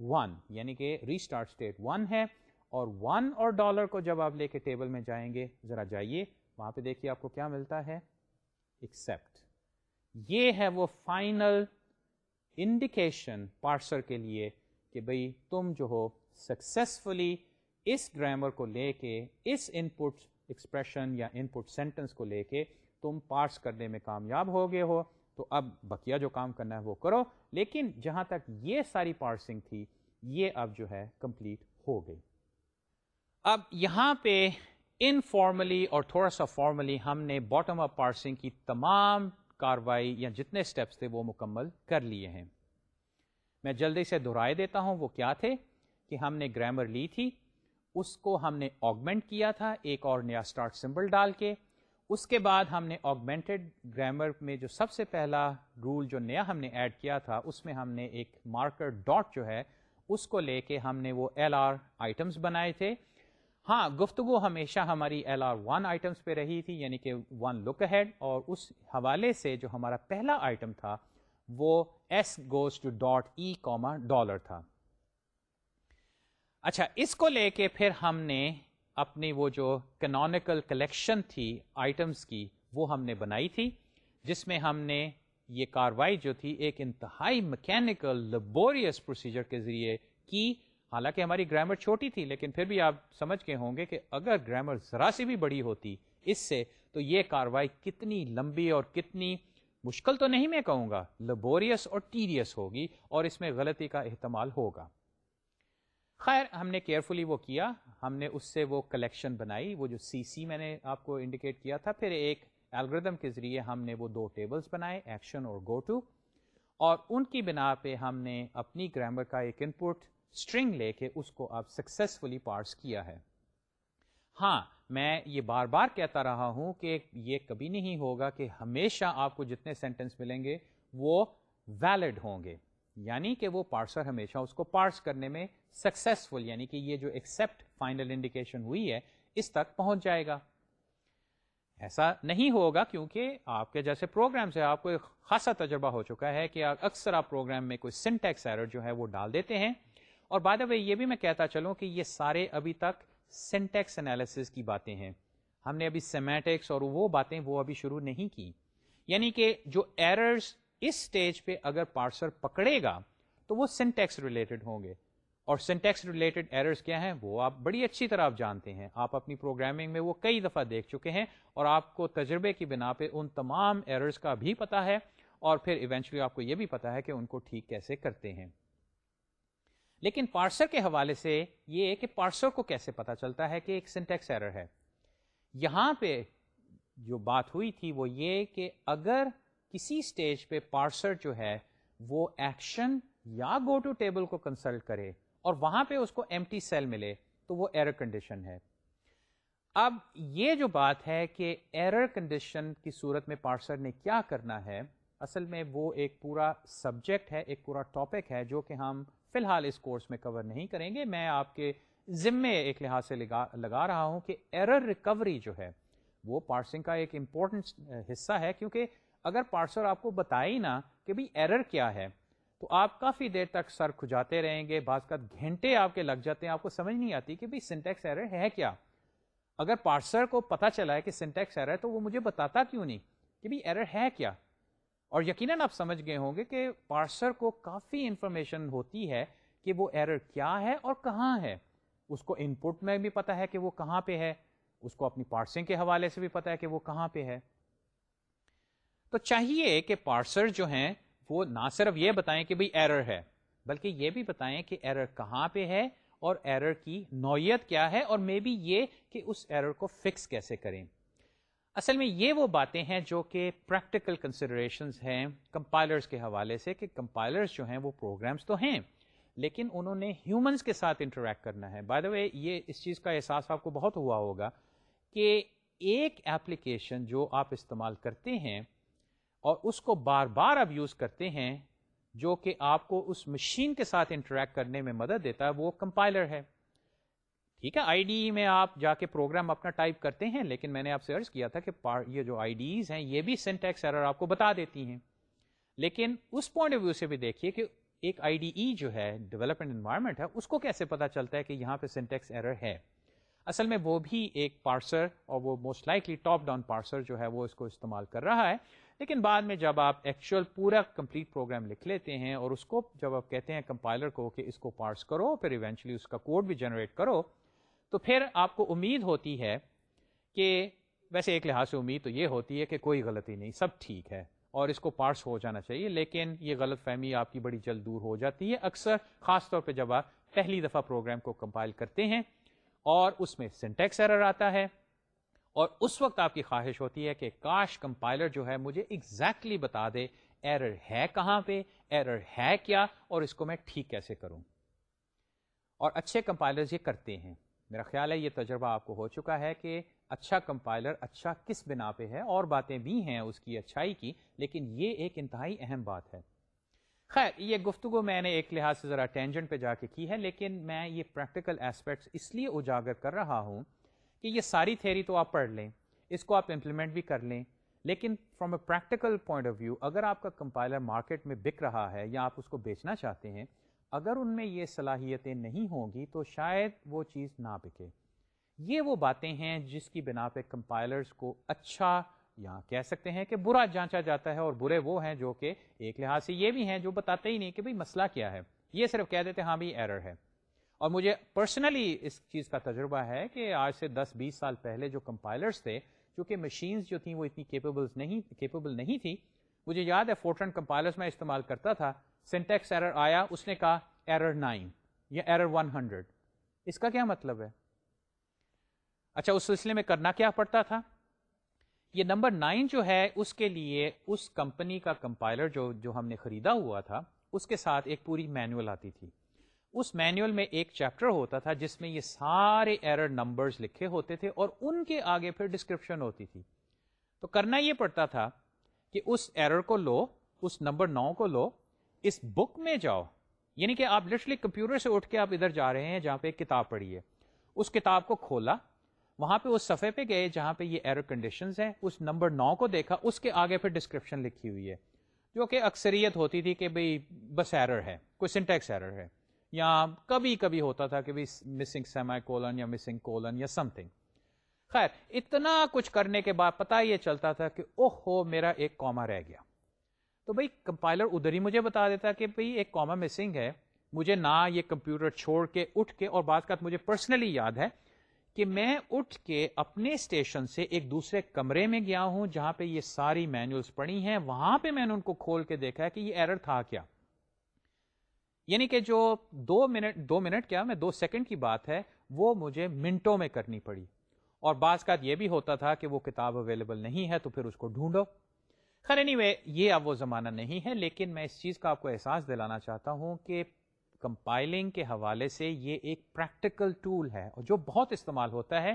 [SPEAKER 1] ون یعنی کہ ریسٹارٹ اسٹیٹ ون ہے۔ اور ون اور ڈالر کو جب آپ لے کے ٹیبل میں جائیں گے، ذرا جائیے۔ وہاں پہ دیکھیے آپ کو کیا ملتا ہے؟ ایکسپٹ یہ ہے وہ فائنل انڈیکیشن پارسر کے لیے کہ بھئی تم جو ہو سکسیسفلی اس گرامر کو لے کے، اس ان پٹ ایکسپریشن یا ان پٹ سینٹنس کو لے کے تم پارس کرنے میں کامیاب ہو گئے ہو۔ تو اب بقیہ جو کام کرنا ہے وہ کرو۔ لیکن جہاں تک یہ ساری پارسنگ تھی، یہ اب جو ہے کمپلیٹ ہو گئی۔ اب یہاں پہ انفارملی اور تھوڑا سا فارملی ہم نے باٹم اپ پارسنگ کی تمام کاروائی یا جتنے اسٹیپس تھے وہ مکمل کر لیے ہیں۔ میں جلدی سے دہرائے دیتا ہوں وہ کیا تھے کہ ہم نے گرامر لی تھی، اس کو ہم نے آگمنٹ کیا تھا، ایک اور نیا اسٹارٹ سمبل ڈال کے۔ اس کے بعد ہم نے آگمنٹڈ گرامر میں جو سب سے پہلا رول جو نیا ہم نے ایڈ کیا تھا، اس میں ہم نے ایک مارکر ڈاٹ جو ہے، اس کو لے کے ہم نے وہ ایل آر آئٹمس بنائے تھے۔ ہاں گفتگو ہمیشہ ہماری ایل آر ون آئٹمس پہ رہی تھی یعنی کہ ون لک ہیڈ اور اس حوالے سے جو ہمارا پہلا آئٹم تھا، وہ S goes to dot E comma dollar تھا۔ اچھا اس کو لے کے پھر ہم نے اپنی وہ جو کنونیکل کلیکشن تھی آئٹمس کی، وہ ہم نے بنائی تھی، جس میں ہم نے یہ کاروائی جو تھی ایک انتہائی مکینکل لیبوریس پروسیجر کے ذریعے کی حالانکہ ہماری گرامر چھوٹی تھی، لیکن پھر بھی آپ سمجھ کے ہوں گے کہ اگر گرامر ذرا سی بھی بڑی ہوتی اس سے، تو یہ کاروائی کتنی لمبی اور کتنی مشکل تو نہیں میں کہوں گا لیبوریس اور ٹیریس ہوگی اور اس میں غلطی کا احتمال ہوگا۔ خیر، ہم نے کیئرفلی وہ کیا، ہم نے اس سے وہ کلیکشن بنائی، وہ جو سی سی میں نے آپ کو انڈیکیٹ کیا تھا، پھر ایک الگریدم کے ذریعے ہم نے وہ دو ٹیبلز بنائے ایکشن اور گو ٹو اور ان کی بنا پہ ہم نے اپنی گرامر کا ایک ان پٹ اسٹرنگ لے کے اس کو اب سکسیزفلی پارس کیا ہے۔ ہاں میں یہ بار بار کہتا رہا ہوں کہ یہ کبھی نہیں ہوگا کہ ہمیشہ آپ کو جتنے سینٹینس ملیں گے وہ ویلڈ ہوں گے۔ یعنی کہ وہ پارسر ہمیشہ اس کو پارس کرنے میں سکسیسفل یعنی کہ یہ جو ایکسپٹ فائنل انڈیکیشن ہوئی ہے، اس تک پہنچ جائے گا۔ ایسا نہیں ہوگا کیونکہ آپ کے جیسے پروگرام سے آپ کو ایک خاصا تجربہ ہو چکا ہے کہ اکثر آپ پروگرام میں کوئی سنٹیکس ایرر جو ہے وہ ڈال دیتے ہیں۔ اور بعد میں یہ بھی میں کہتا چلوں کہ یہ سارے ابھی تک سنٹیکس انالیسس کی باتیں ہیں۔ ہم نے ابھی سیمیٹکس اور وہ باتیں وہ ابھی شروع نہیں کی۔ یعنی کہ جو ایررز اس سٹیج پہ اگر پارسر پکڑے گا تو وہ سنٹیکس ریلیٹڈ ہوں گے۔ اور سنٹیکس ریلیٹڈ ایررز کیا ہیں؟ وہ آپ بڑی اچھی طرح آپ جانتے ہیں۔ آپ اپنی پروگرامنگ میں وہ کئی دفعہ دیکھ چکے ہیں اور آپ کو تجربے کی بنا پہ ان تمام ایررز کا بھی پتا ہے اور پھر ایونچولی آپ کو یہ بھی پتا ہے کہ ان کو ٹھیک کیسے کرتے ہیں۔ لیکن پارسر کے حوالے سے یہ کہ پارسر کو کیسے پتا چلتا ہے کہ ایک سنٹیکس ایرر ہے۔ یہاں پہ جو بات ہوئی تھی وہ یہ کہ اگر کسی اسٹیج پہ پارسر جو ہے وہ ایکشن یا گو ٹو ٹیبل کو کنسلٹ کرے اور وہاں پہ اس کو ایم ٹی سیل ملے تو وہ ایرر کنڈیشن ہے۔ اب یہ جو بات ہے کہ ایرر کنڈیشن کی صورت میں پارسر نے کیا کرنا ہے، اصل میں وہ ایک پورا سبجیکٹ ہے، ایک پورا ٹاپک ہے جو کہ ہم فی الحال اس کورس میں کور نہیں کریں گے۔ میں آپ کے ذمے ایک لحاظ سے لگا لگا رہا ہوں کہ ایرر ریکوری جو ہے، وہ پارسنگ کا ایک امپورٹنٹ حصہ ہے۔ کیونکہ اگر پارسر آپ کو بتائی نا کہ بھائی ایرر کیا ہے، تو آپ کافی دیر تک سر کھجاتے رہیں گے۔ بعض کا گھنٹے آپ کے لگ جاتے ہیں، آپ کو سمجھ نہیں آتی کہ سنٹیکس ایرر ہے کیا۔ اگر پارسر کو پتا چلا ہے کہ سنٹیکس ایرر ہے، تو وہ مجھے بتاتا کیوں نہیں کہ ایرر ہے کیا؟ اور یقیناً آپ سمجھ گئے ہوں گے کہ پارسر کو کافی انفارمیشن ہوتی ہے کہ وہ ایرر کیا ہے اور کہاں ہے۔ اس کو ان پٹ میں بھی پتا ہے کہ وہ کہاں پہ ہے۔ اس کو اپنی پارسنگ کے حوالے سے بھی پتا ہے کہ وہ کہاں پہ ہے۔ تو چاہیے کہ پارسر جو ہیں وہ نہ صرف یہ بتائیں کہ بھئی ایرر ہے، بلکہ یہ بھی بتائیں کہ ایرر کہاں پہ ہے اور ایرر کی نوعیت کیا ہے اور مے بی یہ کہ اس ایرر کو فکس کیسے کریں۔ اصل میں یہ وہ باتیں ہیں جو کہ پریکٹیکل کنسیڈریشنز ہیں کمپائلرز کے حوالے سے کہ کمپائلرز جو ہیں وہ پروگرامز تو ہیں، لیکن انہوں نے ہیومنس کے ساتھ انٹریکٹ کرنا ہے۔ بائی دا وے یہ اس چیز کا احساس آپ کو بہت ہوا ہوگا کہ ایک ایپلیکیشن جو آپ استعمال کرتے ہیں اور اس کو بار بار اب یوز کرتے ہیں، جو کہ آپ کو اس مشین کے ساتھ انٹریکٹ کرنے میں مدد دیتا ہے، وہ کمپائلر ہے۔ ٹھیک ہے، آئی ڈی میں آپ جا کے پروگرام اپنا ٹائپ کرتے ہیں، لیکن میں نے آپ سے ارض کیا تھا کہ یہ جو آئی ڈیز ہیں، یہ بھی سینٹیکس ایرر آپ کو بتا دیتی ہیں۔ لیکن اس پوائنٹ آف ویو سے بھی دیکھیے کہ ایک آئی ڈی ای جو ہے ڈیولپمنٹ انوائرمنٹ ہے، اس کو کیسے پتا چلتا ہے کہ یہاں پہ سینٹیکس ایرر ہے۔ اصل میں وہ بھی ایک پارسر اور وہ most likely top down parser جو ہے، وہ اس کو استعمال کر رہا ہے۔ لیکن بعد میں جب آپ ایکچوئل پورا کمپلیٹ پروگرام لکھ لیتے ہیں اور اس کو جب آپ کہتے ہیں کمپائلر کو کہ اس کو پارس کرو، پھر ایونچولی اس کا کوڈ بھی جنریٹ کرو تو پھر آپ کو امید ہوتی ہے کہ ویسے ایک لحاظ سے امید تو یہ ہوتی ہے کہ کوئی غلطی نہیں، سب ٹھیک ہے اور اس کو پارس ہو جانا چاہیے، لیکن یہ غلط فہمی آپ کی بڑی جلد دور ہو جاتی ہے۔ اکثر خاص طور پہ جب آپ پہلی دفعہ پروگرام کو کمپائل کرتے ہیں اور اس میں سنٹیکس ایرر آتا ہے اور اس وقت آپ کی خواہش ہوتی ہے کہ کاش کمپائلر جو ہے مجھے ایگزیکٹلی exactly بتا دے ایرر ہے کہاں پہ، ایرر ہے کیا اور اس کو میں ٹھیک کیسے کروں۔ اور اچھے کمپائلر یہ کرتے ہیں۔ میرا خیال ہے یہ تجربہ آپ کو ہو چکا ہے کہ اچھا کمپائلر اچھا کس بنا پہ ہے اور باتیں بھی ہیں اس کی اچھائی کی، لیکن یہ ایک انتہائی اہم بات ہے۔ خیر، یہ گفتگو میں نے ایک لحاظ سے ذرا ٹینجنٹ پہ جا کے کی ہے، لیکن میں یہ پریکٹیکل اسپیکٹس اس لیے اجاگر کر رہا ہوں کہ یہ ساری تھیری تو آپ پڑھ لیں، اس کو آپ امپلیمنٹ بھی کر لیں، لیکن from a practical point of view اگر آپ کا کمپائلر مارکیٹ میں بک رہا ہے یا آپ اس کو بیچنا چاہتے ہیں اگر ان میں یہ صلاحیتیں نہیں ہوں گی تو شاید وہ چیز نہ بکے۔ یہ وہ باتیں ہیں جس کی بنا پہ کمپائلرز کو اچھا یا کہہ سکتے ہیں کہ برا جانچا جاتا ہے اور برے وہ ہیں جو کہ ایک لحاظ سے یہ بھی ہیں جو بتاتے ہی نہیں کہ بھئی مسئلہ کیا ہے۔ یہ صرف کہہ دیتے ہاں بھی ایرر ہے۔ اور مجھے پرسنلی اس چیز کا تجربہ ہے کہ آج سے دس بیس سال پہلے جو کمپائلرز تھے چونکہ مشینز جو تھیں وہ اتنی کیپیبلز نہیں کیپیبل نہیں تھی مجھے یاد ہے فورٹرن کمپائلرز میں استعمال کرتا تھا۔ سنٹیکس ایرر آیا، اس نے کہا ایرر نائن یا ایرر ون ہنڈریڈ اس کا کیا مطلب ہے؟ اچھا اس سلسلے میں کرنا کیا پڑتا تھا؟ یہ نمبر نائن جو ہے، اس کے لیے اس کمپنی کا کمپائلر جو جو ہم نے خریدا ہوا تھا، اس کے ساتھ ایک پوری مینوئل آتی تھی۔ اس مینوئل میں ایک چیپٹر ہوتا تھا، جس میں یہ سارے ایرر نمبرز لکھے ہوتے تھے اور ان کے آگے پھر ڈسکرپشن ہوتی تھی۔ تو کرنا یہ پڑتا تھا کہ اس ایرر کو لو، اس نمبر نو کو لو اس بک میں جاؤ۔ یعنی کہ آپ لٹرلی کمپیوٹر سے اٹھ کے آپ ادھر جا رہے ہیں جہاں پہ ایک کتاب پڑھی ہے۔ اس کتاب کو کھولا۔ وہاں پہ اس صفحے پہ گئے جہاں پہ یہ ایرر کنڈیشن ہیں۔ اس نمبر نو کو دیکھا۔ اس کے آگے پھر ڈسکرپشن لکھی ہوئی ہے۔ جو کہ اکثریت ہوتی تھی کہ بھئی بس ایرر ہے۔ کوئی سنٹیکس ایرر ہے۔ یا کبھی کبھی ہوتا تھا کہ بھئی مسنگ سیمائی کولن یا مسنگ کولن یا سم تھنگ خیر، اتنا کچھ کرنے کے بعد پتا یہ چلتا تھا کہ اوہ ہو میرا ایک کوما رہ گیا۔ تو بھائی کمپائلر ادھر ہی مجھے بتا دیتا کہ بھائی ایک کوما مسنگ ہے۔ مجھے نہ یہ کمپیوٹر چھوڑ کے اٹھ کے اور بعض کا مجھے پرسنلی یاد ہے کہ میں اٹھ کے اپنے اسٹیشن سے ایک دوسرے کمرے میں گیا ہوں جہاں پہ یہ ساری مینوئلس پڑی ہیں۔ وہاں پہ میں نے ان کو کھول کے دیکھا ہے کہ یہ ایرر تھا کیا۔ یعنی کہ جو دو منٹ دو منٹ کیا میں، دو سیکنڈ کی بات ہے، وہ مجھے منٹوں میں کرنی پڑی۔ اور بعض کا یہ بھی ہوتا تھا کہ وہ کتاب اویلیبل نہیں ہے تو پھر اس کو ڈھونڈو۔ خیر اینی anyway, یہ اب وہ زمانہ نہیں ہے لیکن میں اس چیز کا آپ کو احساس دلانا چاہتا ہوں کہ کمپائلنگ کے حوالے سے یہ ایک پریکٹیکل ٹول ہے اور جو بہت استعمال ہوتا ہے۔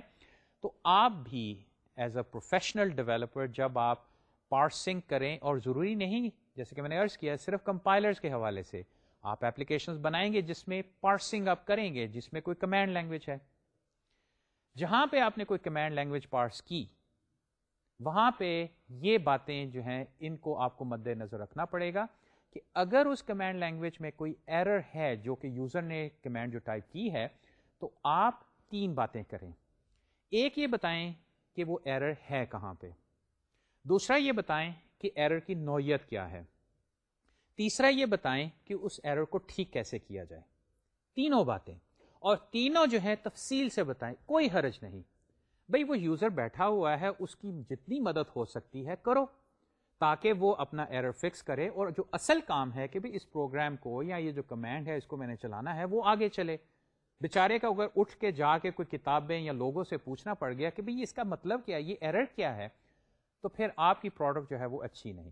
[SPEAKER 1] تو آپ بھی ایز اے پروفیشنل ڈیولپر جب آپ پارسنگ کریں اور ضروری نہیں جیسے کہ میں نے ارض کیا صرف کمپائلرز کے حوالے سے آپ اپلیکیشنز بنائیں گے جس میں پارسنگ آپ کریں گے جس میں کوئی کمانڈ لینگویج ہے۔ جہاں پہ آپ نے کوئی کمانڈ لینگویج پارس کی وہاں پہ یہ باتیں جو ہیں، ان کو آپ کو مد نظر رکھنا پڑے گا کہ اگر اس کمانڈ لینگویج میں کوئی ایرر ہے جو کہ یوزر نے کمانڈ جو ٹائپ کی ہے، تو آپ تین باتیں کریں۔ ایک یہ بتائیں کہ وہ ایرر ہے کہاں پہ۔ دوسرا یہ بتائیں کہ ایرر کی نوعیت کیا ہے۔ تیسرا یہ بتائیں کہ اس ایرر کو ٹھیک کیسے کیا جائے۔ تینوں باتیں۔ اور تینوں جو ہے تفصیل سے بتائیں، کوئی حرج نہیں۔ بھئی وہ یوزر بیٹھا ہوا ہے، اس کی جتنی مدد ہو سکتی ہے، کرو۔ تاکہ وہ اپنا ایرر فکس کرے اور جو اصل کام ہے کہ بھی اس پروگرام کو یا یہ جو کمانڈ ہے، اس کو میں نے چلانا ہے، وہ آگے چلے۔ بےچارے کا اگر اٹھ کے جا کے کوئی کتابیں یا لوگوں سے پوچھنا پڑ گیا کہ بھئی اس کا مطلب کیا ہے، یہ ایرر کیا ہے، تو پھر آپ کی پروڈکٹ جو ہے وہ اچھی نہیں۔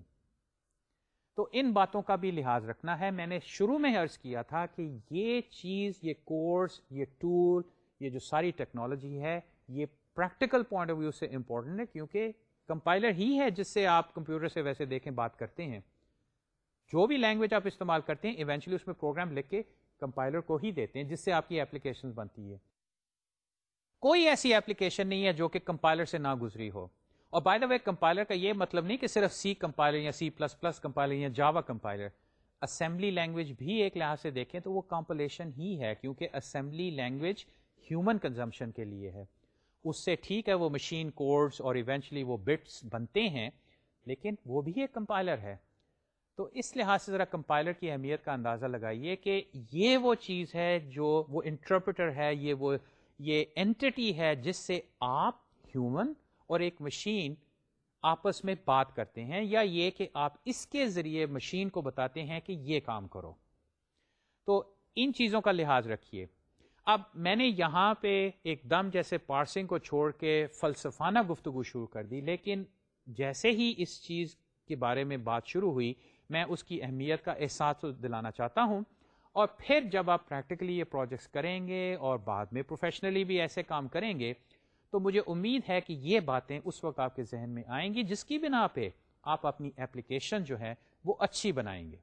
[SPEAKER 1] تو ان باتوں کا بھی لحاظ رکھنا ہے۔ میں نے شروع میں عرض کیا تھا کہ یہ چیز، یہ کورس یہ ٹول یہ جو ساری ٹیکنالوجی ہے، یہ پریکٹیکل پوائنٹ آف ویو سے امپورٹنٹ ہے، کیونکہ کمپائلر ہی ہے جس سے آپ کمپیوٹر سے ویسے دیکھیں، بات کرتے ہیں۔ جو بھی لینگویج آپ استعمال کرتے ہیں ایونچولی اس میں پروگرام لکھ کے کمپائلر کو ہی دیتے ہیں، جس سے آپ کی اپلیکیشن بنتی ہے کوئی ایسی اپلیکیشن نہیں ہے جو کہ کمپائلر سے نہ گزری ہو۔ اور بائی دا وے کمپائلر کا یہ مطلب نہیں کہ صرف سی کمپائلر یا سی پلس پلس کمپائلر یا جاوا کمپائلر۔ اسمبلی لینگویج بھی ایک لحاظ سے دیکھیں تو وہ کمپلیشن ہی ہے، کیونکہ اسمبلی لینگویج ہیومن کنزمپشن کے لیے ہے۔ اس سے ٹھیک ہے وہ مشین کوڈز اور ایونچلی وہ بٹس بنتے ہیں، لیکن وہ بھی ایک کمپائلر ہے۔ تو اس لحاظ سے ذرا کمپائلر کی اہمیت کا اندازہ لگائیے کہ یہ وہ چیز ہے جو وہ انٹرپریٹر ہے، یہ وہ، یہ اینٹی ہے جس سے آپ ہیومن اور ایک مشین آپس میں بات کرتے ہیں، یا یہ کہ آپ اس کے ذریعے مشین کو بتاتے ہیں کہ یہ کام کرو۔ تو ان چیزوں کا لحاظ رکھیے۔ اب میں نے یہاں پہ ایک دم جیسے پارسنگ کو چھوڑ کے فلسفانہ گفتگو شروع کر دی، لیکن جیسے ہی اس چیز کے بارے میں بات شروع ہوئی، میں اس کی اہمیت کا احساس دلانا چاہتا ہوں۔ اور پھر جب آپ پریکٹیکلی یہ پروجیکٹس کریں گے اور بعد میں پروفیشنلی بھی ایسے کام کریں گے، تو مجھے امید ہے کہ یہ باتیں اس وقت آپ کے ذہن میں آئیں گی جس کی بنا پہ آپ اپنی اپلیکیشن جو ہے وہ اچھی بنائیں گے۔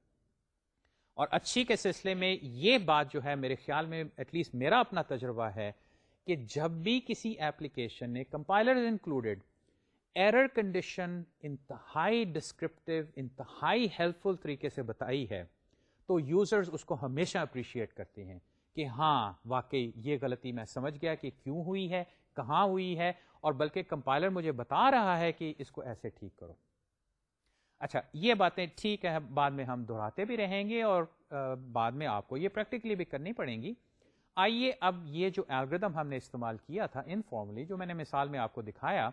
[SPEAKER 1] اور اچھی کے سلسلے میں یہ بات جو ہے میرے خیال میں ایٹ لیسٹ میرا اپنا تجربہ ہے کہ جب بھی کسی ایپلیکیشن نے کمپائلر انکلوڈیڈ ایرر کنڈیشن انتہائی ڈسکرپٹیو انتہائی ہیلپ فل طریقے سے بتائی ہے، تو یوزرز اس کو ہمیشہ اپریشیٹ کرتے ہیں کہ ہاں واقعی یہ غلطی میں سمجھ گیا کہ کیوں ہوئی ہے، کہاں ہوئی ہے، اور بلکہ کمپائلر مجھے بتا رہا ہے کہ اس کو ایسے ٹھیک کرو۔ اچھا یہ باتیں ٹھیک ہے، بعد میں ہم دہراتے بھی رہیں گے اور بعد میں آپ کو یہ پریکٹیکلی بھی کرنی پڑیں گی۔ آئیے اب یہ جو الگریدم ہم نے استعمال کیا تھا انفارملی جو میں نے مثال میں آپ کو دکھایا،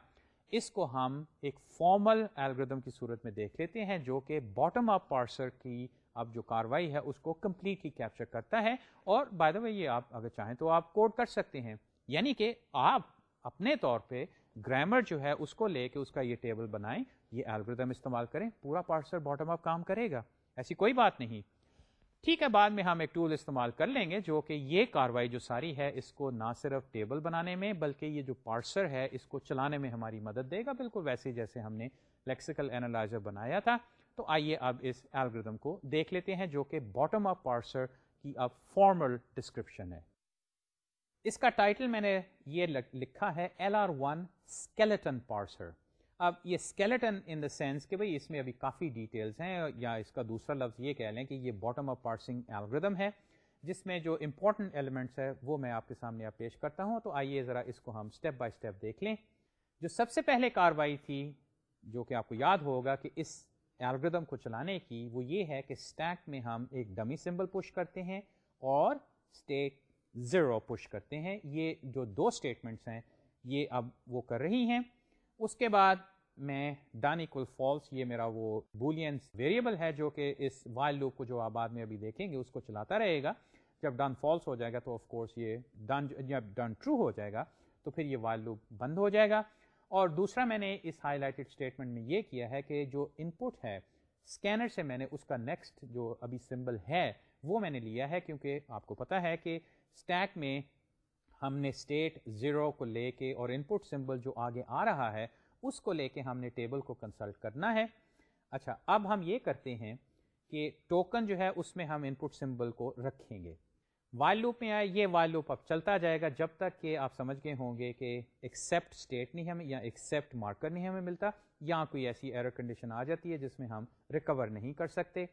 [SPEAKER 1] اس کو ہم ایک فارمل الگریدم کی صورت میں دیکھ لیتے ہیں، جو کہ باٹم اپ پارسر کی اب جو کاروائی ہے، اس کو کمپلیٹلی کیپچر کرتا ہے۔ اور بائی دا وے یہ آپ اگر چاہیں تو آپ کوڈ کر سکتے ہیں۔ یعنی کہ آپ اپنے طور پہ گرامر جو ہے، اس کو لے کے اس کا یہ ٹیبل بنائیں۔ یہ الگریدم استعمال کریں، پورا پارسر باٹم اپ کام کرے گا۔ ایسی کوئی بات نہیں۔ ٹھیک ہے، بعد میں ہم ایک ٹول استعمال کر لیں گے جو کہ یہ کاروائی جو ساری ہے، اس کو نہ صرف ٹیبل بنانے میں، بلکہ یہ جو پارسر ہے، اس کو چلانے میں ہماری مدد دے گا۔ بالکل ویسے جیسے ہم نے لیکسیکل اینالائزر بنایا تھا۔ تو آئیے اب اس الگریدم کو دیکھ لیتے ہیں، جو کہ باٹم اپ پارسر کی اب فارمل ڈسکرپشن ہے۔ اس کا ٹائٹل میں نے یہ لکھا ہے L R one skeleton parser اب یہ اسکیلیٹن ان دا سینس کہ بھائی اس میں ابھی کافی ڈیٹیلز ہیں، یا اس کا دوسرا لفظ یہ کہہ لیں کہ یہ باٹم اپ پارسنگ الگریدم ہے، جس میں جو امپورٹنٹ ایلیمنٹس ہے وہ میں آپ کے سامنے آپ پیش کرتا ہوں۔ تو آئیے ذرا اس کو ہم اسٹیپ بائی اسٹیپ دیکھ لیں۔ جو سب سے پہلے کاروائی تھی، جو کہ آپ کو یاد ہوگا کہ اس الگریدم کو چلانے کی، وہ یہ ہے کہ اسٹیک میں ہم ایک ڈمی سمبل پش کرتے ہیں اور اسٹیٹ زیرو پش کرتے ہیں۔ یہ جو دو اسٹیٹمنٹس ہیں، یہ اب وہ کر رہی ہیں۔ اس کے بعد میں ڈن اکول فالس یہ میرا وہ بولینس ویریبل ہے جو کہ اس وائل لوپ کو جو آپ بعد میں ابھی دیکھیں گے، اس کو چلاتا رہے گا۔ جب ڈن فالس ہو جائے گا تو آف کورس یہ ڈن، جب ڈن ٹرو ہو جائے گا تو پھر یہ وائل لوپ بند ہو جائے گا۔ اور دوسرا میں نے اس ہائی لائٹڈ اسٹیٹمنٹ میں یہ کیا ہے کہ جو ان پٹ ہے اسکینر سے میں نے اس کا نیکسٹ جو ابھی سمبل ہے وہ میں نے لیا ہے کیونکہ آپ کو پتا ہے کہ اسٹیک میں ہم نے اسٹیٹ زیرو کو لے کے اور ان پٹ سمبل جو آگے آ رہا ہے، اس کو لے کے ہم نے ٹیبل کو کنسلٹ کرنا ہے۔ اچھا اب ہم یہ کرتے ہیں کہ ٹوکن جو ہے، اس میں ہم ان پٹ سمبل کو رکھیں گے۔ وائل لوپ میں آئے، یہ وائل لوپ اب چلتا جائے گا جب تک کہ آپ سمجھ گئے ہوں گے کہ ایکسیپٹ اسٹیٹ نہیں ہمیں یا ایکسیپٹ مارکر نہیں ہمیں ملتا، یا کوئی ایسی ایرر کنڈیشن آ جاتی ہے جس میں ہم ریکور نہیں کر سکتے۔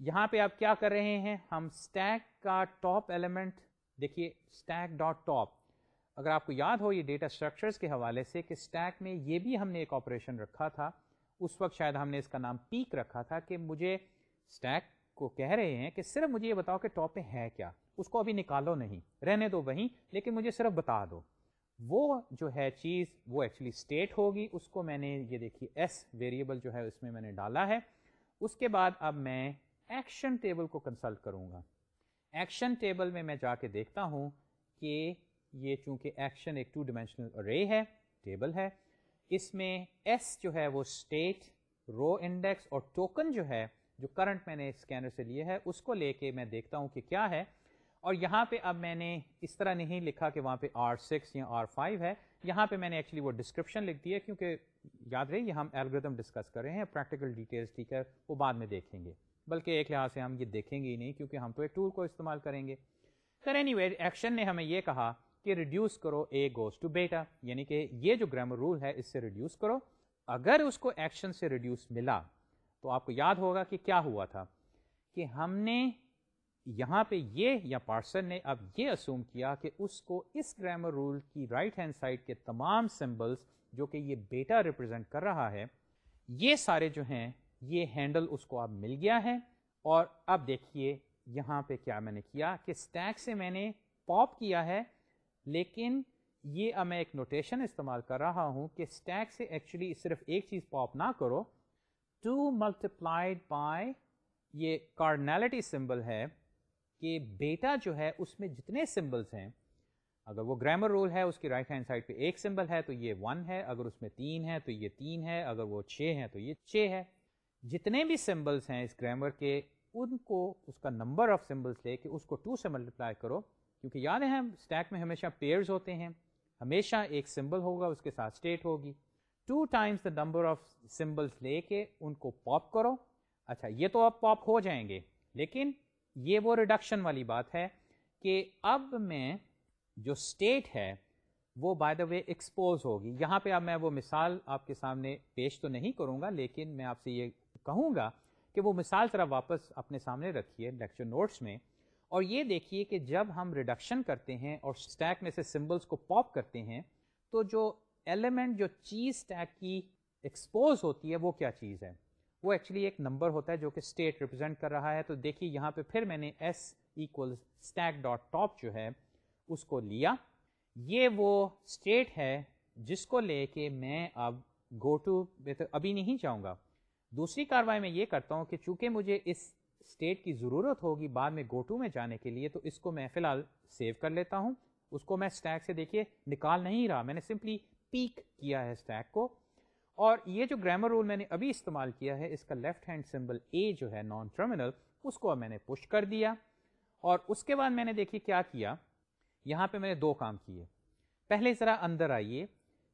[SPEAKER 1] یہاں پہ آپ کیا کر رہے ہیں، ہم اسٹیک کا ٹاپ ایلیمنٹ دیکھیے اسٹیک ڈاٹ ٹاپ اگر آپ کو یاد ہو یہ ڈیٹا اسٹرکچرس کے حوالے سے کہ اسٹیک میں یہ بھی ہم نے ایک آپریشن رکھا تھا، اس وقت شاید ہم نے اس کا نام پیک رکھا تھا کہ مجھے اسٹیک کو کہہ رہے ہیں کہ صرف مجھے یہ بتاؤ کہ ٹاپ پہ ہے کیا، اس کو ابھی نکالو نہیں، رہنے دو وہیں، لیکن مجھے صرف بتا دو۔ وہ جو ہے چیز، وہ ایکچولی اسٹیٹ ہوگی، اس کو میں نے یہ دیکھی ایس ویریبل جو ہے اس میں میں نے ڈالا ہے۔ اس کے بعد اب میں ایکشن ٹیبل کو کنسلٹ کروں گا۔ ایکشن ٹیبل میں میں جا کے دیکھتا ہوں کہ یہ چونکہ ایکشن ایک ٹو ڈیمینشنل ارے ہے، ٹیبل ہے، اس میں ایس جو ہے وہ اسٹیٹ رو انڈیکس اور ٹوکن جو ہے، جو کرنٹ میں نے اسکینر سے لیے ہے، اس کو لے کے میں دیکھتا ہوں کہ کیا ہے۔ اور یہاں پہ اب میں نے اس طرح نہیں لکھا کہ وہاں پہ آر سکس یا آر فائیو ہے، یہاں پہ میں نے ایکچولی وہ ڈسکرپشن لکھ دی ہے کیونکہ یاد رہی، یہ ہم الگریدم ڈسکس کر رہے ہیں پریکٹیکل ڈیٹیلس ٹھیک ہے، وہ بعد میں دیکھیں گے۔ بلکہ ایک لحاظ سے ہم یہ دیکھیں گے ہی نہیں کیونکہ ہم تو ایک ٹول کو استعمال کریں گے۔ سر اینی وے ایکشن نے ہمیں یہ کہا کہ ریڈیوس کرو اے گوز ٹو بیٹا یعنی کہ یہ جو گرامر رول ہے، اس سے ریڈیوس کرو۔ اگر اس کو ایکشن سے ریڈیوس ملا تو آپ کو یاد ہوگا کہ کیا ہوا تھا کہ ہم نے یہاں پہ یہ یا پارسر نے اب یہ اسوم کیا کہ اس کو اس گرامر رول کی رائٹ ہینڈ سائڈ کے تمام سمبلس جو کہ یہ بیٹا ریپرزینٹ کر رہا ہے، یہ سارے جو ہیں یہ ہینڈل اس کو اب مل گیا ہے اور اب دیکھیے یہاں پہ کیا میں نے کیا کہ اسٹیک سے میں نے پاپ کیا ہے، لیکن یہ اب میں ایک نوٹیشن استعمال کر رہا ہوں کہ اسٹیک سے ایکچولی صرف ایک چیز پاپ نہ کرو ٹو ملٹیپلائڈ بائی یہ کارنیلٹی سمبل ہے کہ بیٹا جو ہے اس میں جتنے سمبلس ہیں، اگر وہ گرامر رول ہے، اس کی رائٹ ہینڈ سائڈ پہ ایک سمبل ہے تو یہ ون ہے، اگر اس میں تین ہے تو یہ تین ہے، اگر وہ چھ ہے تو یہ چھ ہے۔ جتنے بھی سمبلس ہیں اس گرامر کے، ان کو اس کا نمبر آف سمبلس لے کے اس کو ٹو سے ملٹیپلائی کرو، کیونکہ یاد ہے اسٹیک میں ہمیشہ پیئرز ہوتے ہیں، ہمیشہ ایک سمبل ہوگا، اس کے ساتھ اسٹیٹ ہوگی۔ Two times the number of symbols لے کے ان کو پاپ کرو۔ اچھا یہ تو اب پاپ ہو جائیں گے، لیکن یہ وہ ریڈکشن والی بات ہے کہ اب میں جو اسٹیٹ ہے، وہ بائی دا وے ایکسپوز ہوگی۔ یہاں پہ اب میں وہ مثال آپ کے سامنے پیش تو نہیں کروں گا، لیکن میں آپ سے یہ کہوں گا کہ وہ مثال طرح واپس اپنے سامنے رکھیے لیکچر نوٹس میں اور یہ دیکھیے کہ جب ہم ریڈکشن کرتے ہیں اور اسٹیک میں سے سمبلس کو پاپ کرتے ہیں تو جو ایلیمنٹ جو چیز اسٹیک کی ایکسپوز ہوتی ہے وہ کیا چیز ہے؟ وہ ایکچولی ایک نمبر ہوتا ہے جو کہ اسٹیٹ ریپرزینٹ کر رہا ہے۔ تو دیکھیے یہاں پہ پھر میں نے S equal stack dot top جو ہے اس کو لیا۔ یہ وہ اسٹیٹ ہے جس کو لے کے میں اب گو ٹو ابھی نہیں چاہوں گا۔ دوسری کاروائی میں یہ کرتا ہوں کہ چونکہ مجھے اس اسٹیٹ کی ضرورت ہوگی بعد میں گو ٹو میں جانے کے لیے، تو اس کو میں فی الحال سیو کر لیتا ہوں۔ اس کو میں اسٹیک سے دیکھیے نکال نہیں رہا، میں نے سمپلی پیک کیا ہے اسٹیک کو۔ اور یہ جو گرامر رول میں نے ابھی استعمال کیا ہے، اس کا لیفٹ ہینڈ سمبل اے جو ہے نان ٹرمینل اس کو اب میں نے پش کر دیا۔ اور اس کے بعد میں نے دیکھیے کیا کیا۔ یہاں پہ میں نے دو کام کیے۔ پہلے ذرا اندر آئیے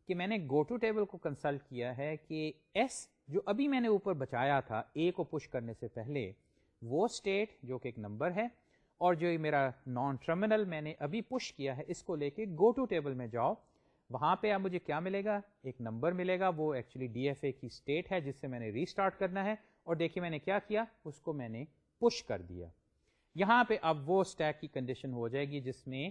[SPEAKER 1] کہ میں نے گو ٹو ٹیبل کو کنسلٹ کیا ہے کہ ایس جو ابھی میں نے اوپر بچایا تھا اے کو پش کرنے سے پہلے، وہ اسٹیٹ جو کہ ایک نمبر ہے، اور جو میرا نان ٹرمینل میں نے ابھی پش کیا ہے، اس کو لے کے گو ٹو ٹیبل میں جاؤ۔ وہاں پہ اب مجھے کیا ملے گا؟ ایک نمبر ملے گا، وہ ایکچولی ڈی ایف اے کی اسٹیٹ ہے، جس سے میں نے ریسٹارٹ کرنا ہے۔ اور دیکھیے میں نے کیا کیا؟ اس کو میں نے پش کر دیا۔ یہاں پہ اب وہ اسٹیک کی کنڈیشن ہو جائے گی، جس میں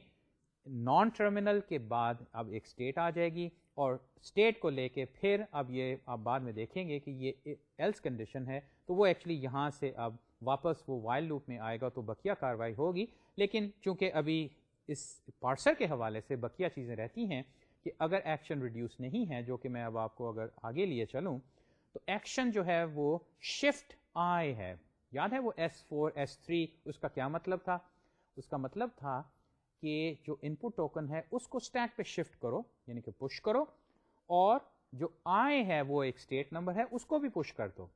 [SPEAKER 1] نان ٹرمینل کے بعد اب ایک اسٹیٹ آ جائے گی۔ اور اسٹیٹ کو لے کے پھر اب یہ آپ بعد میں دیکھیں گے کہ یہ ایلس کنڈیشن ہے، تو وہ ایکچولی یہاں سے اب واپس وہ وائل لوپ میں آئے گا تو بقیہ کاروائی ہوگی۔ لیکن چونکہ ابھی اس پارسر کے حوالے سے بقیہ چیزیں رہتی ہیں کہ اگر ایکشن ریڈیوس نہیں ہے، جو کہ میں اب آپ کو اگر آگے لیے چلوں، تو ایکشن جو ہے وہ شفٹ آئی ہے۔ یاد ہے وہ ایس فور ایس تھری اس کا کیا مطلب تھا؟ اس کا مطلب تھا کہ جو ان پٹ ٹوکن ہے اس کو اسٹیک پہ شفٹ کرو یعنی کہ پش کرو، اور جو آئے ہے وہ ایک اسٹیٹ نمبر ہے، اس کو بھی پش کر دو۔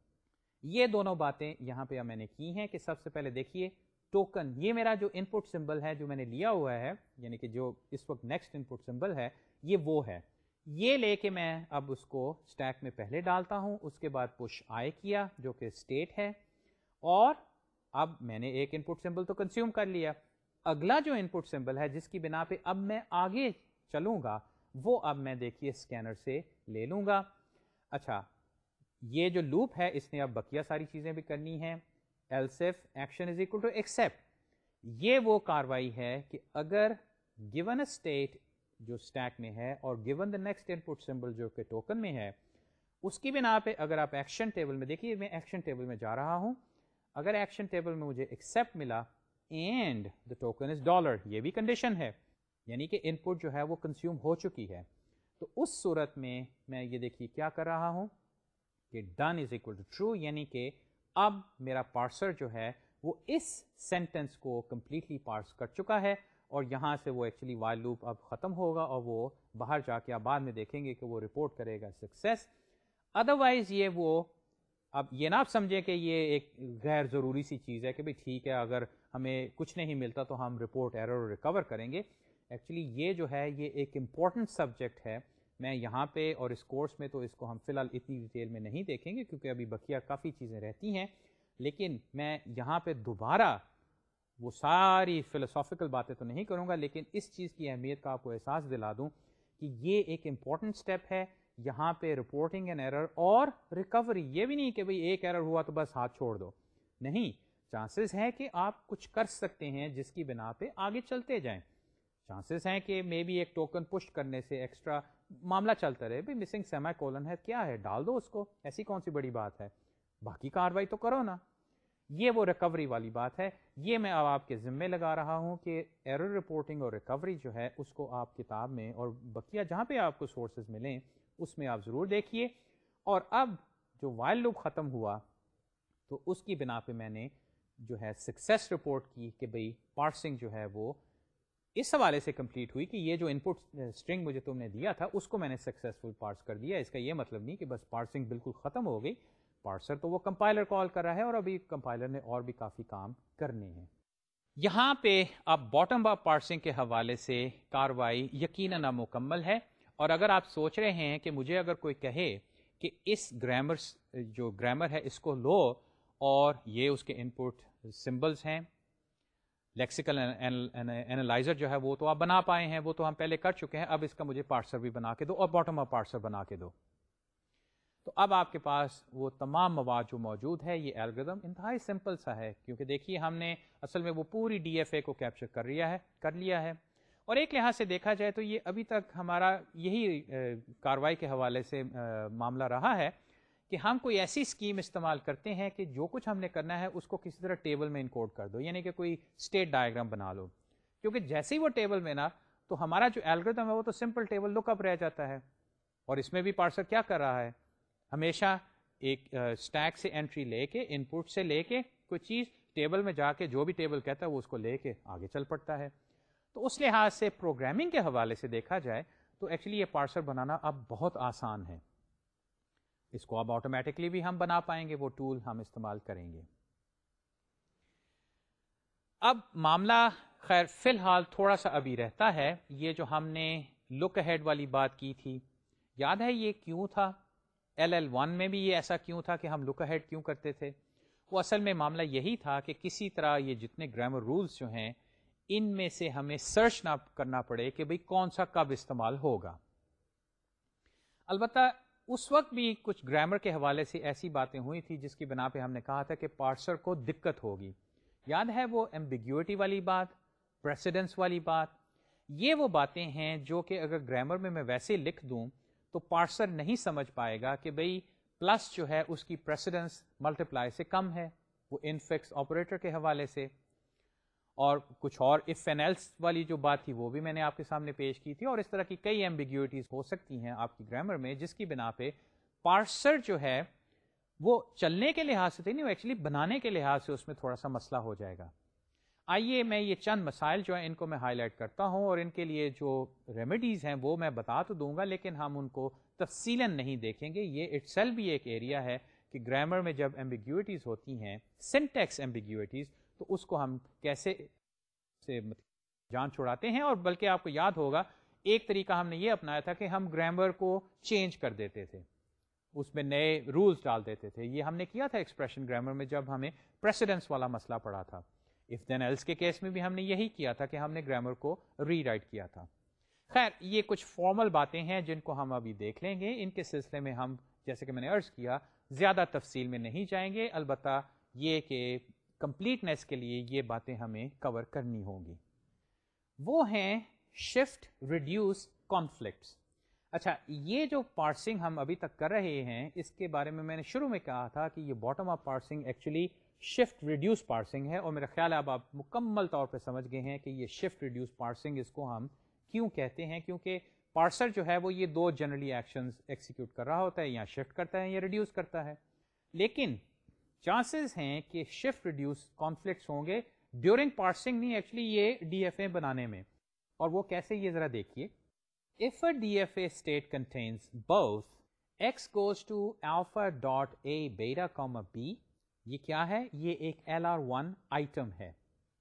[SPEAKER 1] یہ دونوں باتیں یہاں پہ میں نے کی ہیں کہ سب سے پہلے دیکھیے ٹوکن یہ میرا جو ان پٹ سمبل ہے جو میں نے لیا ہوا ہے یعنی کہ جو اس وقت نیکسٹ ان پٹ سمبل ہے، یہ وہ ہے۔ یہ لے کے میں اب اس کو اسٹیک میں پہلے ڈالتا ہوں، اس کے بعد پش آئے کیا، جو کہ اسٹیٹ ہے۔ اور اب میں نے ایک ان پٹ سمبل تو کنزیوم کر لیا۔ اگلا جو ان پٹ سمبل ہے، جس کی بنا پہ اب میں آگے چلوں گا، وہ اب میں دیکھیے اسکینر سے لے لوں گا۔ اچھا یہ جو لوپ ہے، اس نے اب بقیہ ساری چیزیں بھی کرنی ہے else if action is equal to accept یہ وہ کاروائی ہے کہ اگر گیون اے اسٹیٹ جو اسٹیک میں ہے اور given the next input symbol جو کہ ٹوکن میں ہے، اس کی بنا پہ اگر آپ ایکشن ٹیبل میں دیکھیے، میں ایکشن ٹیبل میں جا رہا ہوں۔ اگر ایکشن ٹیبل میں مجھے ایکسپٹ ملا and the token is dollar, یہ بھی کنڈیشن ہے۔ یعنی کہ ان پٹ جو ہے وہ کنزیوم ہو چکی ہے۔ تو اس صورت میں میں یہ دیکھیے کیا کر رہا ہوں کہ done is equal to true یعنی کہ اب میرا پارسر جو ہے وہ اس سینٹینس کو کمپلیٹلی پارس کر چکا ہے اور یہاں سے وہ ایکچولی وائل لوپ اب ختم ہوگا اور وہ باہر جا کے آپ بعد میں دیکھیں گے کہ وہ رپورٹ کرے گا سکسیس ادروائز یہ وہ، اب یہ نہ آپ سمجھیں کہ یہ ایک غیر ضروری سی چیز ہے کہ بھائی ٹھیک ہے، اگر ہمیں کچھ نہیں ملتا تو ہم رپورٹ ایرر ریکور کریں گے۔ ایکچولی یہ جو ہے یہ ایک امپورٹنٹ سبجیکٹ ہے۔ میں یہاں پہ اور اس کورس میں تو اس کو ہم فی الحال اتنی ڈیٹیل میں نہیں دیکھیں گے کیونکہ ابھی بقیہ کافی چیزیں رہتی ہیں۔ لیکن میں یہاں پہ دوبارہ وہ ساری فلسافیکل باتیں تو نہیں کروں گا، لیکن اس چیز کی اہمیت کا آپ کو احساس دلا دوں کہ یہ ایک امپورٹنٹ اسٹیپ ہے۔ یہاں پہ رپورٹنگ این ایرر اور ریکوری یہ بھی نہیں کہ بھئی ایک ایرر ہوا تو بس ہاتھ چھوڑ دو۔ نہیں چانسز ہے کہ آپ کچھ کر سکتے ہیں جس کی بنا پہ آگے چلتے جائیں۔ چانسز ہیں کہ مے بی ایک ٹوکن پش کرنے سے ایکسٹرا معاملہ چلتا رہے۔ بھائی مسنگ سیما کولن ہے، کیا ہے؟ ڈال دو اس کو۔ ایسی کون سی بڑی بات ہے؟ باقی کاروائی تو کرو نا۔ یہ وہ ریکوری والی بات ہے۔ یہ میں اب آپ کے ذمے لگا رہا ہوں کہ ایرر رپورٹنگ اور ریکوری جو ہے، اس کو آپ کتاب میں اور بقیہ جہاں پہ آپ کو سورسز ملیں، اس میں آپ ضرور دیکھیے۔ اور اب جو وائل لوپ ختم ہوا، تو اس کی بنا پہ میں نے جو ہے سکسیس رپورٹ کی کہ بھئی پارسنگ جو ہے وہ اس حوالے سے کمپلیٹ ہوئی کہ یہ جو ان پٹ اسٹرنگ مجھے تم نے دیا تھا اس کو میں نے سکسیزفل پارس کر دیا اس کا یہ مطلب نہیں کہ بس پارسنگ بالکل ختم ہو گئی۔ پارسر تو وہ کمپائلر کال کر رہا ہے اور ابھی کمپائلر نے اور بھی کافی کام کرنے ہیں۔ یہاں پہ اب باٹم اپ پارسنگ کے حوالے سے کاروائی یقیناً نامکمل ہے۔ اور اگر آپ سوچ رہے ہیں کہ مجھے اگر کوئی کہے کہ اس گرامر جو گرامر ہے اس کو لو اور یہ اس کے ان پٹ سمبلس ہیں لیکسیکل اینالائزر جو ہے وہ تو آپ بنا پائے ہیں، وہ تو ہم پہلے کر چکے ہیں، اب اس کا مجھے پارسر بھی بنا کے دو اور باٹم اپ پارسر بنا کے دو۔ تو اب آپ کے پاس وہ تمام مواد جو موجود ہے یہ الگریدم انتہائی سمپل سا ہے، کیونکہ دیکھیے ہم نے اصل میں وہ پوری ڈی ایف اے کو کیپچر کر لیا ہے، کر لیا ہے۔ اور ایک لحاظ سے دیکھا جائے تو یہ ابھی تک ہمارا یہی کاروائی کے حوالے سے معاملہ رہا ہے۔ کہ ہم کوئی ایسی اسکیم استعمال کرتے ہیں کہ جو کچھ ہم نے کرنا ہے اس کو کسی طرح ٹیبل میں انکوڈ کر دو یعنی کہ کوئی اسٹیٹ ڈائگرام بنا لو۔ کیونکہ جیسے ہی وہ ٹیبل میں نا، تو ہمارا جو الگریدم ہے وہ تو سمپل ٹیبل لک اپ رہ جاتا ہے۔ اور اس میں بھی پارسر کیا کر رہا ہے؟ ہمیشہ ایک اسٹیک سے انٹری لے کے ان پٹ سے لے کے کوئی چیز ٹیبل میں جا کے جو بھی ٹیبل کہتا ہے وہ اس کو لے کے آگے چل پڑتا ہے۔ تو اس لحاظ سے پروگرامنگ کے حوالے سے دیکھا جائے تو ایکچولی یہ پارسر بنانا اب بہت آسان ہے۔ اس کو اب آٹومیٹکلی بھی ہم بنا پائیں گے، وہ ٹول ہم استعمال کریں گے۔ اب معاملہ، خیر، فی الحال تھوڑا سا ابھی رہتا ہے۔ یہ جو ہم نے لک ہیڈ والی بات کی تھی، یاد ہے یہ کیوں تھا؟ ایل ایل ون میں بھی یہ ایسا کیوں تھا کہ ہم لک ہیڈ کیوں کرتے تھے؟ وہ اصل میں معاملہ یہی تھا کہ کسی طرح یہ جتنے گرامر رولز جو ہیں، ان میں سے ہمیں سرچ نہ کرنا پڑے کہ بھئی کون سا کب استعمال ہوگا۔ البتہ اس وقت بھی کچھ گرامر کے حوالے سے ایسی باتیں ہوئی تھی جس کی بنا پہ ہم نے کہا تھا کہ پارسر کو دقت ہوگی۔ یاد ہے وہ ایمبیگیوٹی والی بات پریسیڈنس والی بات؟ یہ وہ باتیں ہیں جو کہ اگر گرامر میں میں ویسے لکھ دوں تو پارسر نہیں سمجھ پائے گا کہ بھئی پلس جو ہے اس کی پریسیڈنس ملٹیپلائی سے کم ہے۔ وہ انفکس آپریٹر کے حوالے سے۔ اور کچھ اور اف این ایلس والی جو بات تھی وہ بھی میں نے آپ کے سامنے پیش کی تھی اور اس طرح کی کئی ایمبیگیوٹیز ہو سکتی ہیں آپ کی گرامر میں، جس کی بنا پہ پارسر جو ہے وہ چلنے کے لحاظ سے نہیں، وہ ایکچولی بنانے کے لحاظ سے اس میں تھوڑا سا مسئلہ ہو جائے گا۔ آئیے میں یہ چند مسائل جو ہیں ان کو میں ہائی لائٹ کرتا ہوں اور ان کے لیے جو ریمیڈیز ہیں وہ میں بتا تو دوں گا، لیکن ہم ان کو تفصیل نہیں دیکھیں گے۔ یہ اٹ سیل بھی ایک ایریا ہے کہ گرامر میں جب ایمبیگیوٹیز ہوتی ہیں سنٹیکس ایمبیگیوٹیز تو اس کو ہم کیسے سے جان چھوڑاتے ہیں؟ اور بلکہ آپ کو یاد ہوگا، ایک طریقہ ہم نے یہ اپنایا تھا کہ ہم گرامر کو چینج کر دیتے تھے۔ اس میں نئے رولز ڈال دیتے تھے۔ یہ ہم نے کیا تھا ایکسپریشن گرامر میں جب ہمیں پریسیڈنس والا مسئلہ پڑا تھا۔ اف دین ایلس کے کیس میں بھی ہم نے یہی کیا تھا کہ ہم نے گرامر کو ری رائٹ کیا تھا۔ خیر، یہ کچھ فارمل باتیں ہیں جن کو ہم ابھی دیکھ لیں گے۔ ان کے سلسلے میں ہم، جیسے کہ میں نے عرض کیا، زیادہ تفصیل میں نہیں جائیں گے۔ البتہ یہ کہ کمپلیٹنیس کے لیے یہ باتیں ہمیں کور کرنی ہوں گی وہ ہیں شفٹ ریڈیوس کانفلکٹس اچھا یہ جو پارسنگ ہم ابھی تک کر رہے ہیں، اس کے بارے میں میں نے شروع میں کہا تھا کہ یہ bottom of parsing actually shift reduce parsing ہے، اور میرا خیال ہے اب آپ مکمل طور پہ سمجھ گئے ہیں کہ یہ شفٹ ریڈیوس پارسنگ اس کو ہم کیوں کہتے ہیں، کیونکہ پارسر جو ہے وہ یہ دو جنرلی ایکشن ایکسیکیوٹ کر رہا ہوتا ہے، یا شفٹ کرتا ہے یا ریڈیوس کرتا ہے۔ لیکن چانسز ہیں کہ شفٹ ریڈیوس کانفلکٹس ہوں گے ڈیورنگ پارسنگ نہیں ایکچولی یہ ڈی ایف اے بنانے میں۔ اور وہ کیسے یہ ذرا دیکھیے۔ If a D F A state contains both X goes to alpha dot a beta comma B یہ کیا ہے؟ یہ ایک ایل آر ون آئٹم ہے۔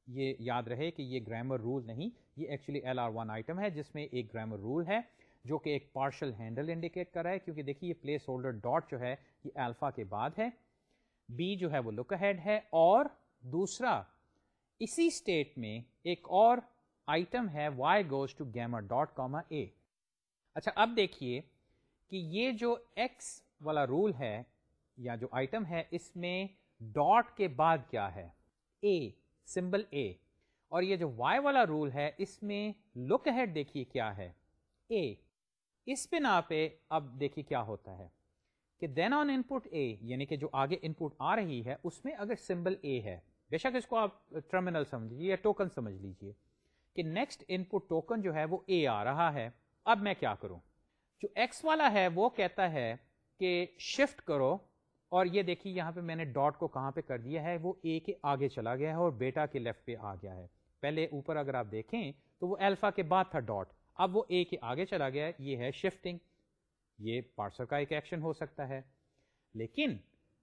[SPEAKER 1] یہ یاد رہے کہ یہ گرامر رول نہیں، یہ actually L R one item ہے، جس میں ایک گرامر رول ہے، جو کہ ایک پارشل ہینڈل انڈیکیٹ کر رہا ہے، کیونکہ دیکھیے یہ پلیس ہولڈر ڈاٹ جو ہے، یہ الفا کے بعد ہے۔ بی جو ہے وہ لک ہیڈ ہے اور دوسرا، اسی اسٹیٹ میں ایک اور آئٹم ہے Y goes to gamma dot comma a اچھا اب دیکھیے کہ یہ جو ایکس والا رول ہے یا جو آئٹم ہے، اس میں ڈاٹ کے بعد کیا ہے؟ اے سمبل اے اور یہ جو وائی والا رول ہے، اس میں لک ہیڈ دیکھیے کیا ہے؟ اے اس پہ نہ پہ اب دیکھیے کیا ہوتا ہے۔ کہ دین آن ان پٹ اے یعنی کہ جو آگے ان پٹ آ رہی ہے، اس میں اگر سمبل اے ہے، بے شک اس کو آپ ٹرمینل سمجھ لیجیے یا ٹوکن سمجھ لیجیے کہ نیکسٹ ان پٹ ٹوکن جو ہے وہ اے آ رہا ہے، اب میں کیا کروں؟ جو ایکس والا ہے، وہ کہتا ہے کہ شفٹ کرو اور یہ دیکھیے یہاں پہ میں نے ڈاٹ کو کہاں پہ کر دیا ہے، وہ اے کے آگے چلا گیا ہے اور بیٹا کے لیفٹ پہ آ گیا ہے۔ پہلے اوپر اگر آپ دیکھیں تو وہ الفا کے بعد تھا ڈاٹ اب وہ اے کے آگے چلا گیا ہے، یہ ہے شفٹنگ یہ پارسر کا ایک ایکشن ہو سکتا ہے۔ لیکن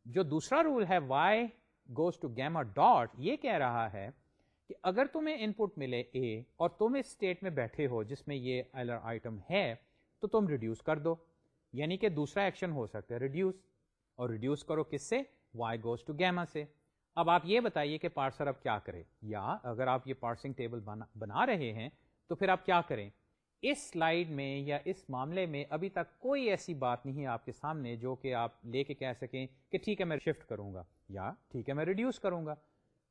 [SPEAKER 1] جو دوسرا رول ہے Y goes to gamma dot یہ کہہ رہا ہے کہ اگر تمہیں ان پٹ ملے اے اور تم اس اسٹیٹ میں بیٹھے ہو جس میں یہ ایلر آئٹم ہے، تو تم ریڈیوس کر دو۔ یعنی کہ دوسرا ایکشن ہو سکتا ہے ریڈیوس اور ریڈیوس کرو کس سے؟ وائی گوز ٹو گیما سے۔ اب آپ یہ بتائیے کہ پارسر اب کیا کرے۔ یا اگر آپ یہ پارسنگ ٹیبل بنا رہے ہیں، تو پھر آپ کیا کریں؟ اس سلائیڈ میں یا اس معاملے میں ابھی تک کوئی ایسی بات نہیں ہے آپ کے سامنے جو کہ آپ لے کے کہہ سکیں کہ ٹھیک ہے میں شفٹ کروں گا یا ٹھیک ہے میں ریڈیوس کروں گا۔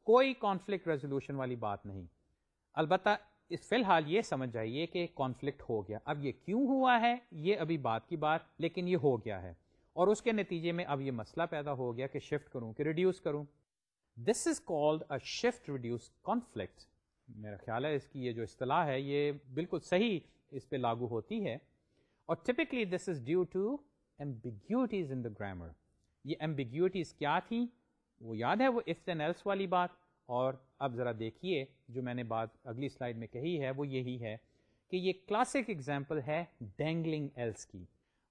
[SPEAKER 1] کوئی کانفلکٹ ریزولوشن والی بات نہیں۔ البتہ اس فی الحال یہ سمجھ جائیے کہ کانفلکٹ ہو گیا۔ اب یہ کیوں ہوا ہے؟ یہ ابھی بات کی بات، لیکن یہ ہو گیا ہے۔ اور اس کے نتیجے میں اب یہ مسئلہ پیدا ہو گیا کہ شفٹ کروں کہ ریڈیوس کروں۔ This is called a shift reduce conflict میرا خیال ہے اس کی یہ جو اصطلاح ہے یہ بالکل صحیح اس پہ لاگو ہوتی ہے اور typically this is due to ambiguities in the grammar یہ ایمبیگیوٹیز کیا تھیں؟ وہ یاد ہے وہ اف دین ایلس والی بات؟ اور اب ذرا دیکھیے جو میں نے بات اگلی سلائڈ میں کہی ہے وہ یہی ہے کہ یہ کلاسک ایگزامپل ہے ڈینگلنگ ایلس کی۔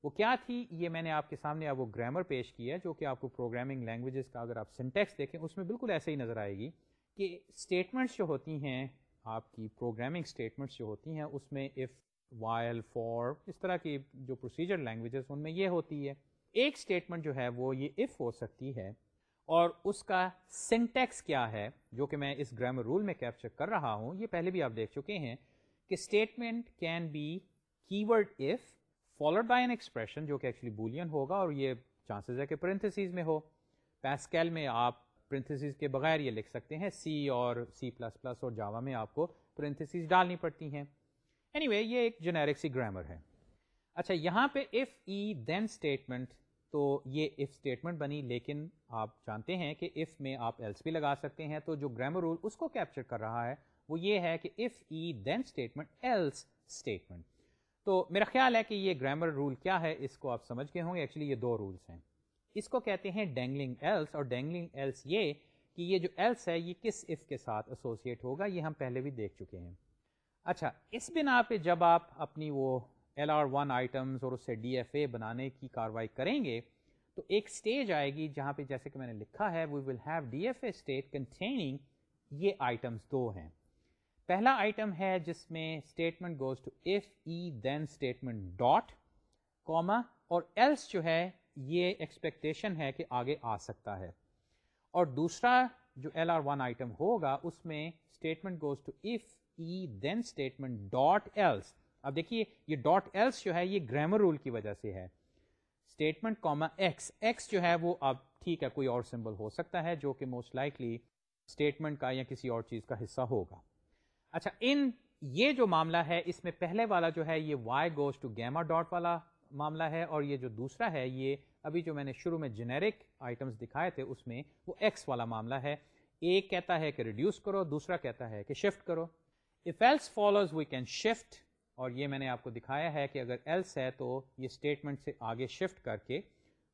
[SPEAKER 1] وہ کیا تھی؟ یہ میں نے آپ کے سامنے اب وہ گرامر پیش کیا ہے جو کہ آپ کو پروگرامنگ لینگویجز کا اگر آپ سنٹیکس دیکھیں اس میں بالکل ایسے ہی نظر آئے گی کہ اسٹیٹمنٹس جو ہوتی ہیں، آپ کی پروگرامنگ اسٹیٹمنٹس جو ہوتی ہیں، اس میں اف وائل فور اس طرح کی جو پروسیجر لینگویجز ان میں یہ ہوتی ہے۔ ایک اسٹیٹمنٹ جو ہے وہ یہ اف ہو سکتی ہے اور اس کا سنٹیکس کیا ہے جو کہ میں اس گرامر رول میں کیپچر کر رہا ہوں۔ یہ پہلے بھی آپ دیکھ چکے ہیں کہ statement can be keyword if followed by an expression جو کہ ایکچولی بولین ہوگا اور یہ چانسز ہے کہ پرنتھسیز میں ہو۔ پیسکیل میں آپ پرنتھسیز کے بغیر یہ لکھ سکتے ہیں۔ سی اور سی پلس پلس اور جاوا میں آپ کو پرنتھسیز ڈالنی پڑتی ہیں۔ اینی anyway, یہ ایک جنیرک سی گرامر ہے۔ اچھا یہاں پہ اف ای دین اسٹیٹمنٹ تو یہ اف اسٹیٹمنٹ بنی لیکن آپ جانتے ہیں کہ اف میں آپ ایلس بھی لگا سکتے ہیں۔ تو جو گرامر رول اس کو کیپچر کر رہا ہے وہ یہ ہے کہ if E then statement else statement تو میرا خیال ہے کہ یہ گرامر رول کیا ہے اس کو آپ سمجھ کے ہوں گے۔ ایکچولی یہ دو رولس ہیں۔ اس کو کہتے ہیں ڈینگلنگ ایلس اور ڈینگلنگ ایلس یہ کہ یہ جو ایلس ہے یہ کس اف کے ساتھ ایسوسیٹ ہوگا یہ ہم پہلے بھی دیکھ چکے ہیں۔ اچھا اس بنا پہ جب آپ اپنی وہ ایل آر ون آئٹمس اور اس سے ڈی ایف اے بنانے کی کاروائی کریں گے، تو ایک اسٹیج آئے گی جہاں پہ جیسے کہ میں نے لکھا ہے we will have D F A state containing یہ آئٹمس دو ہیں۔ پہلا آئٹم ہے جس میں statement goes to if E then statement dot comma اور ایلس جو ہے، یہ ایکسپیکٹیشن ہے کہ آگے آ سکتا ہے۔ اور دوسرا جو ایل آر ون آئٹم ہوگا، اس میں statement goes to if E then statement dot else اب دیکھیے یہ ڈاٹ ایلس جو ہے یہ گرامر رول کی وجہ سے ہے۔ اسٹیٹمنٹ کاما ایکس ایکس جو ہے وہ اب ٹھیک ہے، کوئی اور سمبل ہو سکتا ہے جو کہ موسٹ لائکلی اسٹیٹمنٹ کا یا کسی اور چیز کا حصہ ہوگا۔ اچھا ان یہ جو معاملہ ہے، اس میں پہلے والا جو ہے یہ Y goes to gamma dot والا معاملہ ہے اور یہ جو دوسرا ہے، یہ ابھی جو میں نے شروع میں جنیرک آئٹمس دکھائے تھے، اس میں وہ ایکس والا معاملہ ہے۔ ایک کہتا ہے کہ ریڈیوس کرو، دوسرا کہتا ہے کہ شفٹ کرو۔ If else follows we can shift اور یہ میں نے آپ کو دکھایا ہے کہ اگر ایلس ہے تو یہ اسٹیٹمنٹ سے آگے شفٹ کر کے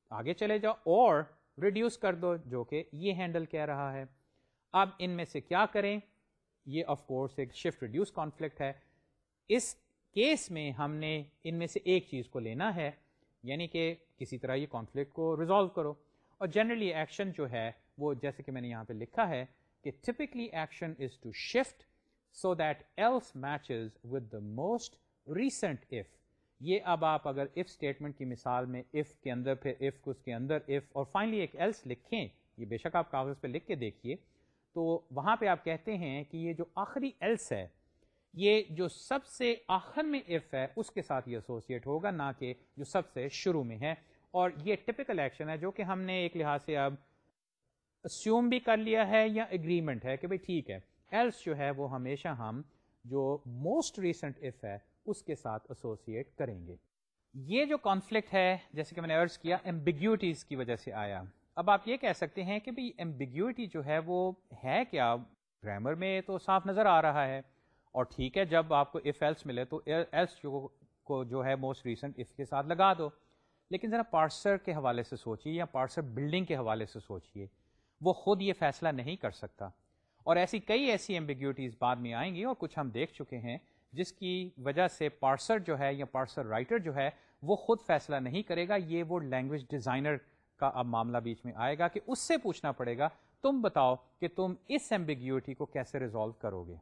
[SPEAKER 1] آگے چلے جاؤ اور ریڈیوس کر دو، جو کہ یہ ہینڈل کہہ رہا ہے۔ اب ان میں سے کیا کریں؟ یہ آف کورس ایک شفٹ ریڈیوس کانفلکٹ ہے۔ اس کیس میں ہم نے ان میں سے ایک چیز کو لینا ہے یعنی کہ کسی طرح یہ کانفلکٹ کو ریزالو کرو۔ اور جنرلی ایکشن جو ہے، وہ جیسے کہ میں نے یہاں پہ لکھا ہے کہ typically action is to shift so that else matches with the most recent if یہ اب آپ اگر اف اسٹیٹمنٹ کی مثال میں اف کے اندر پھر اف اس کے اندر اف اور فائنلی ایک ایلس لکھیں، یہ بے شک آپ کاغذ پہ لکھ کے دیکھیے، تو وہاں پہ آپ کہتے ہیں کہ یہ جو آخری ایلس ہے، یہ جو سب سے آخر میں اف ہے، اس کے ساتھ یہ ایسوسیٹ ہوگا، نہ کہ جو سب سے شروع میں ہے۔ اور یہ ٹپکل ایکشن ہے، جو کہ ہم نے ایک لحاظ سے اب اسیوم بھی کر لیا ہے یا اگریمنٹ ہے کہ بھائی ٹھیک ہے۔ ایلس جو ہے وہ ہمیشہ ہم جو موسٹ ریسنٹ اف ہے، اس کے ساتھ ایسوسیٹ کریں گے۔ یہ جو کانفلکٹ ہے، جیسے کہ میں نے ارض کیا ایمبیگیوٹیز کی وجہ سے آیا۔ اب آپ یہ کہہ سکتے ہیں کہ بھائی ایمبیگیوٹی جو ہے وہ ہے کیا؟ گرامر میں تو صاف نظر آ رہا ہے۔ اور ٹھیک ہے، جب آپ کو اف ایلس ملے تو ایلس کو جو ہے موسٹ ریسنٹ اف کے ساتھ لگا دو۔ لیکن ذرا پارسر کے حوالے سے سوچیے یا پارسر بلڈنگ کے حوالے سے سوچیے۔ وہ خود یہ فیصلہ نہیں کر سکتا۔ اور ایسی کئی ایسی ایمبیگیوٹیز بعد میں آئیں گی اور کچھ ہم دیکھ چکے ہیں جس کی وجہ سے پارسر جو ہے یا پارسر رائٹر جو ہے وہ خود فیصلہ نہیں کرے گا، یہ وہ لینگویج ڈیزائنر کا اب معاملہ بیچ میں آئے گا کہ اس سے پوچھنا پڑے گا، تم بتاؤ کہ تم اس ایمبیگیوٹی کو کیسے ریزالو کرو گے؟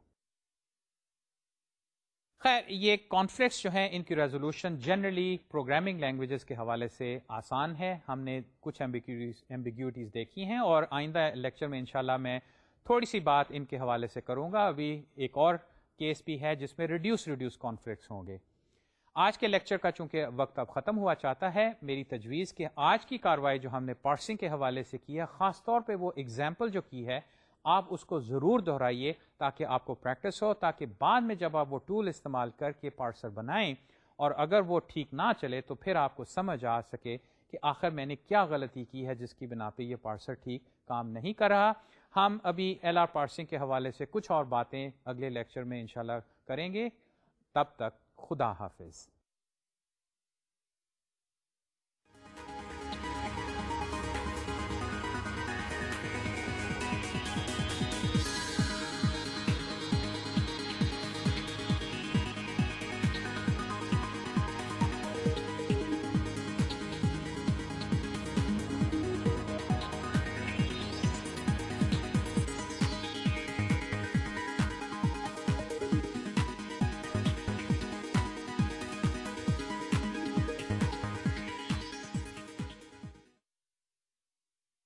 [SPEAKER 1] خیر، یہ کانفلکٹس جو ہیں، ان کی ریزولوشن جنرلی پروگرامنگ لینگویجز کے حوالے سے آسان ہے۔ ہم نے کچھ ایمبیگیوٹیز دیکھی ہیں اور آئندہ لیکچر میں انشاءاللہ میں تھوڑی سی بات ان کے حوالے سے کروں گا۔ ابھی ایک اور کیس بھی ہے جس میں ریڈیوس ریڈیوس کانفلکٹس ہوں گے۔ آج کے لیکچر کا چونکہ وقت اب ختم ہوا چاہتا ہے، میری تجویز کہ آج کی کاروائی جو ہم نے پارسنگ کے حوالے سے کی ہے، خاص طور پہ وہ اگزامپل جو کی ہے، آپ اس کو ضرور دہرائیے تاکہ آپ کو پریکٹس ہو، تاکہ بعد میں جب آپ وہ ٹول استعمال کر کے پارسر بنائیں اور اگر وہ ٹھیک نہ چلے تو پھر آپ کو سمجھ آ سکے کہ آخر میں نے کیا غلطی کی ہے جس کی بنا پہ یہ پارسر ٹھیک کام نہیں کر رہا۔ ہم ابھی ایل آر پارسنگ کے حوالے سے کچھ اور باتیں اگلے لیکچر میں انشاءاللہ کریں گے۔ تب تک خدا حافظ۔